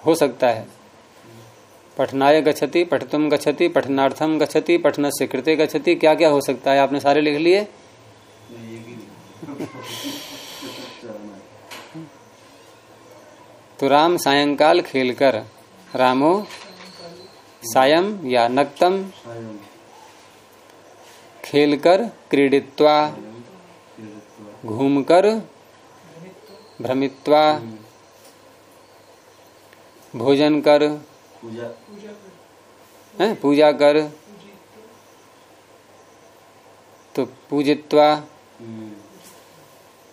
हो। सकता है। पठनाय गच्छति पठतुम गच्छति पठनार्थम गच्छति पठन से कृत्य गच्छति क्या क्या हो सकता है? आपने सारे लिख लिए? तो राम सायंकाल खेलकर रामो सायम या नक्तम? खेलकर क्रीडित्वा, घूमकर भ्रमित्वा भोजन कर है पूजा कर तो पूजित्वा,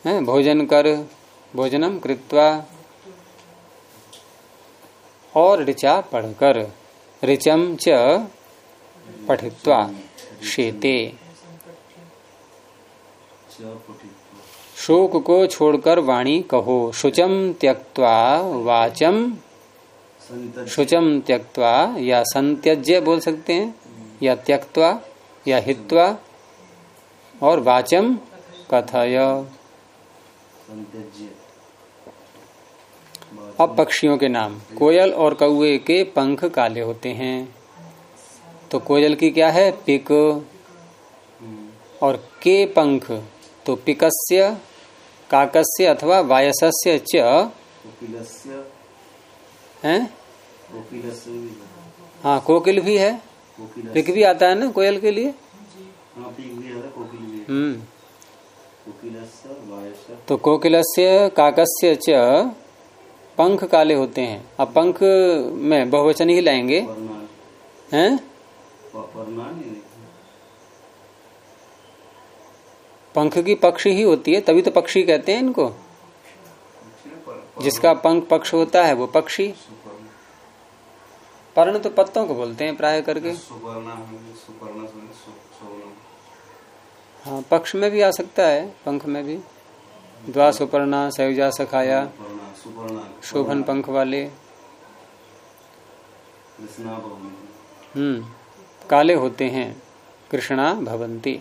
है भोजन कर भोजनम कृत्वा, और ऋचा पढ़कर ऋचम च पठित्वा। शेते। शोक को छोड़कर वाणी कहो शुचम त्यक्त्वा वाचम शुचम त्यक्त्वा या संत्यज्य बोल सकते हैं, या त्यक्त्वा, या हित्वा, और वाचम कथय। अब पक्षियों के नाम। कोयल और कौए के पंख काले होते हैं। तो कोयल की क्या है? पिक। हम्म, और के पंख? तो पिकस्य काकस्य अथवा वायसस्य च। हैं? है। कोकिल भी है। पिक भी आता है ना कोयल के लिए? हाँ हम्म। तो कोकिलस्य काकस्य च पंख काले होते हैं। अब पंख में बहुवचन ही लाएँगे। हैं? पंख की पक्षी ही होती है तभी तो पक्षी कहते हैं इनको। जिसका पंख पक्ष होता है वो पक्षी। पर्ण तो पत्तों को बोलते हैं प्राय करके। है पक्ष में भी आ सकता है पंख में भी। द्वा सुपर्णा सयुजा सखाया शोभन पंख वाले। हम्म। काले होते हैं कृष्णा भवंती।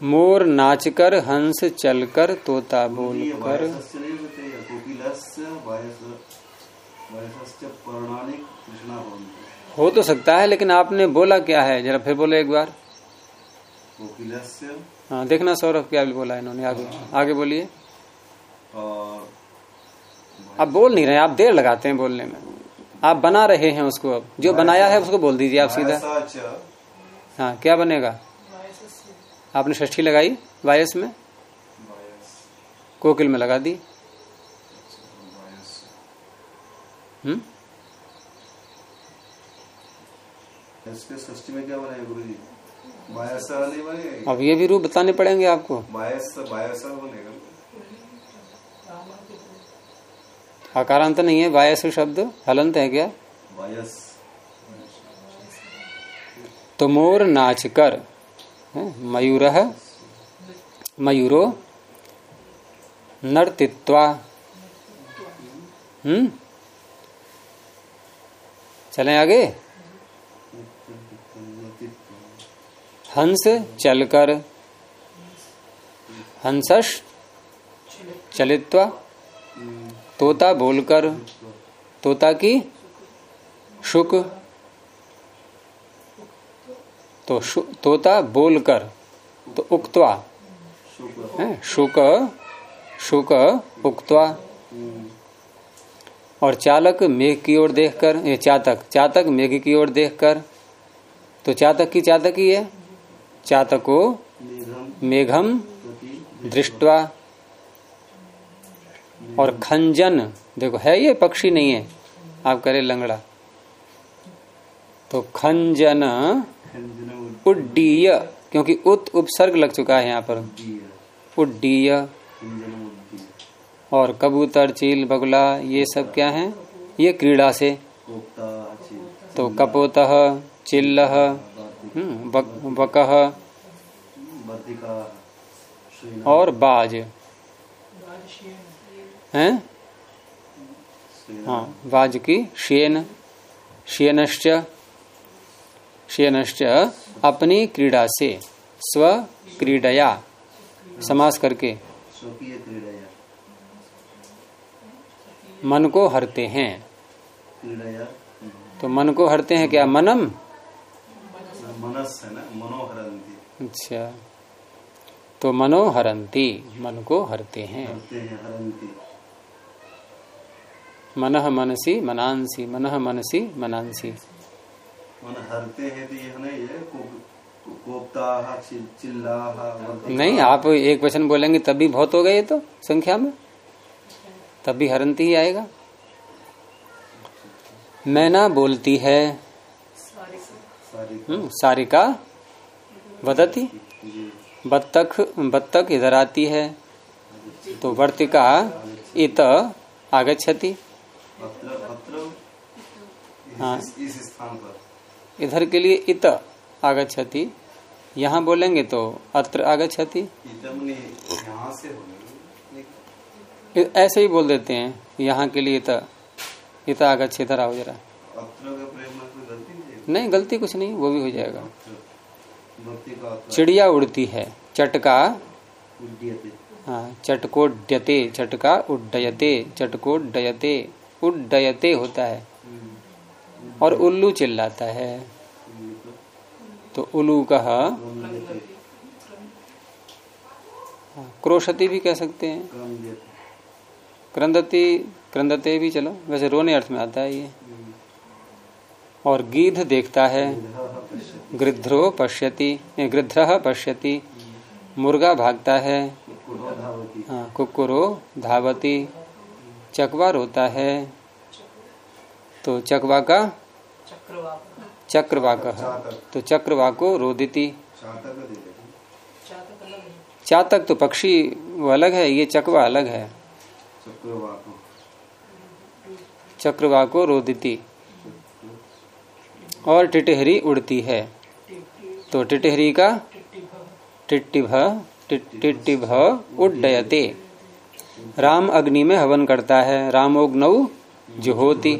मोर नाचकर हंस चलकर तोता बोलकर हैं हो तो सकता है लेकिन आपने बोला क्या है? जरा फिर बोले एक बार। हाँ देखना सौरभ क्या बोला इन्होंने। आगे आगे बोलिए। आप बोल नहीं रहे आप देर लगाते हैं बोलने में। आप बना रहे हैं उसको अब। जो बनाया है उसको बोल दीजिए आप सीधा। हाँ क्या बनेगा? आपने षष्ठी लगाई वायस में? कोकिल में लगा दी। हम्म? इसके में क्या गुरु जी अब ये भी रूप बताने पड़ेंगे आपको। बायस, वायस बनेगा आकारांत नहीं है वायस शब्द हलंत है क्या? वायस। तो मोर नाच कर मयूर मयूरो नर्तित्वा। हम्म? चलें आगे? हंस चलकर। हंसश चलित्वा। तोता बोलकर तोता की शुक तो शु, तोता बोलकर तो उक्तवा शुक शुक उक्तवा। और चालक मेघ की ओर देखकर ये चातक चातक मेघ की ओर देखकर तो चातक की चातक ही है चातको मेघम दृष्टवा। और खंजन देखो है ये पक्षी नहीं है? आप करे लंगड़ा। तो खंजन उड्डीय क्योंकि उत उपसर्ग लग चुका है यहाँ पर। उड्डीय। और कबूतर चील बगुला ये सब क्या है? ये क्रीड़ा से। तो कपोतः चिल्ल हम्म, बक, बकह और बाज। हैं? हाँ बाज की शेन, शेनश्च शेनश्च, अपनी क्रीड़ा से, स्व क्रीडया, समास करके। मन को हरते हैं। तो मन को हरते हैं क्या? मनम? अच्छा। तो मनोहरंती, मन को हरते हैं। हरते हैं हरंती मनः मनसी मनांसी मनः मनसी मनांसी। नहीं आप एक वचन बोलेंगे तब भी बहुत हो गए तो संख्या में। तब भी हरंती ही आएगा। मैना बोलती है हम्म, सारिका वदती। जी। बत्तख बत्तख इधर आती है तो वर्तिका इत अत्र हाँ। इस, इस स्थान पर। इधर के लिए इत आगच्छति। यहाँ बोलेंगे तो अत्र आगछति ऐसे ही बोल देते हैं। यहाँ के लिए इत इत आगछ इधर आओ जरा। अत्र का प्रेम में कोई गलती नहीं गलती कुछ नहीं वो भी हो जाएगा। चिड़िया उड़ती है चटका। हाँ। चटको चटकोड्यते चटका उड्डयते चटकोड्डयते। उड्डयते होता है और उल्लू चिल्लाता है। तो उल्लू कहा क्रोशती भी कह सकते हैं। क्रंदती, क्रंदते भी चलो, वैसे रोने अर्थ में आता है ये। और गीध देखता है। गृध्रो पश्यति गृध्र पश्यति, मुर्गा भागता है। हाँ कुकुरो धावती। चकवा रोता है। तो चकवा का? चक्रवाक। तो रोदिति। चाहता का चातक तो पक्षी वो अलग है, ये चकवा अलग है। चक्रवाक चक्रवाको रोदिति। और टिटहरी उड़ती है। तो टिटहरी का? टिट्टिभ। टिट्टिभ उड्डयते। राम अग्नि में हवन करता है। रामोग्नौ जुहोति।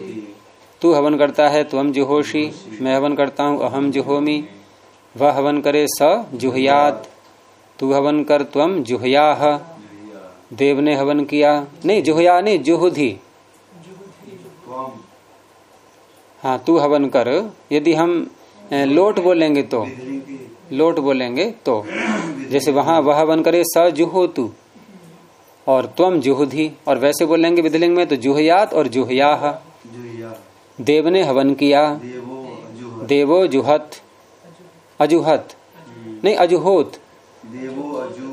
तू हवन करता है त्वम जुहोशी। मैं हवन करता हूँ, अहम जुहोमी। वह हवन करे स जुहयात। तू हवन कर त्वम जुहयाह। देव ने हवन किया। नहीं, जुहया नहीं, जुहुधि। हाँ तू हवन कर। यदि हम लोट बोलेंगे तो। लोट बोलेंगे तो। जैसे वहाँ, वह हवन करे स जुहो तू और त्वम जुहुधि। और वैसे बोलेंगे विधलिंग में तो जुहयात और जुहिया देव ने हवन किया। देवो जुहत। अजुहत। नहीं, अजुहोत।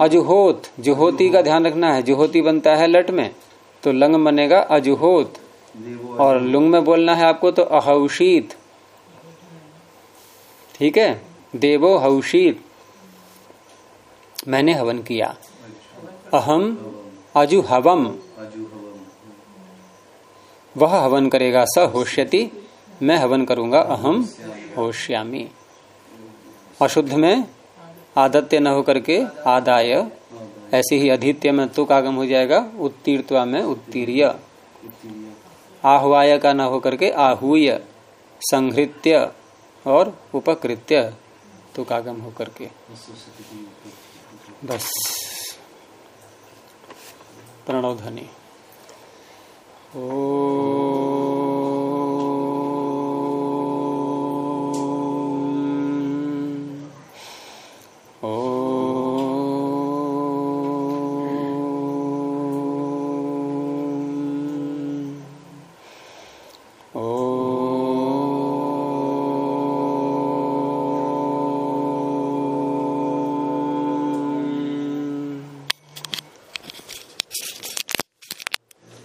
अजुहोत। जुहोती का ध्यान रखना है। जुहोती बनता है लट में। तो लंग बनेगा अजुहोत। और लुंग में बोलना है आपको तो अहौशीत। ठीक है? देवो हौशीत। मैंने हवन किया। अहम अजुहवम। अजु हवम वह हवन करेगा, स होष्यति, मैं हवन करूँगा अहम होश्यामी अशुद्ध में आदत्य न होकर के आदाय, ऐसे ही अधित्य में तुक आगम हो जाएगा, उत्तीर्त्वा में उत्तीर्य। आह्वाय का न होकर के आहूय संहृत्य और उपकृत्य तुक आगम होकर के। बस। प्रणवध्वनि ओ।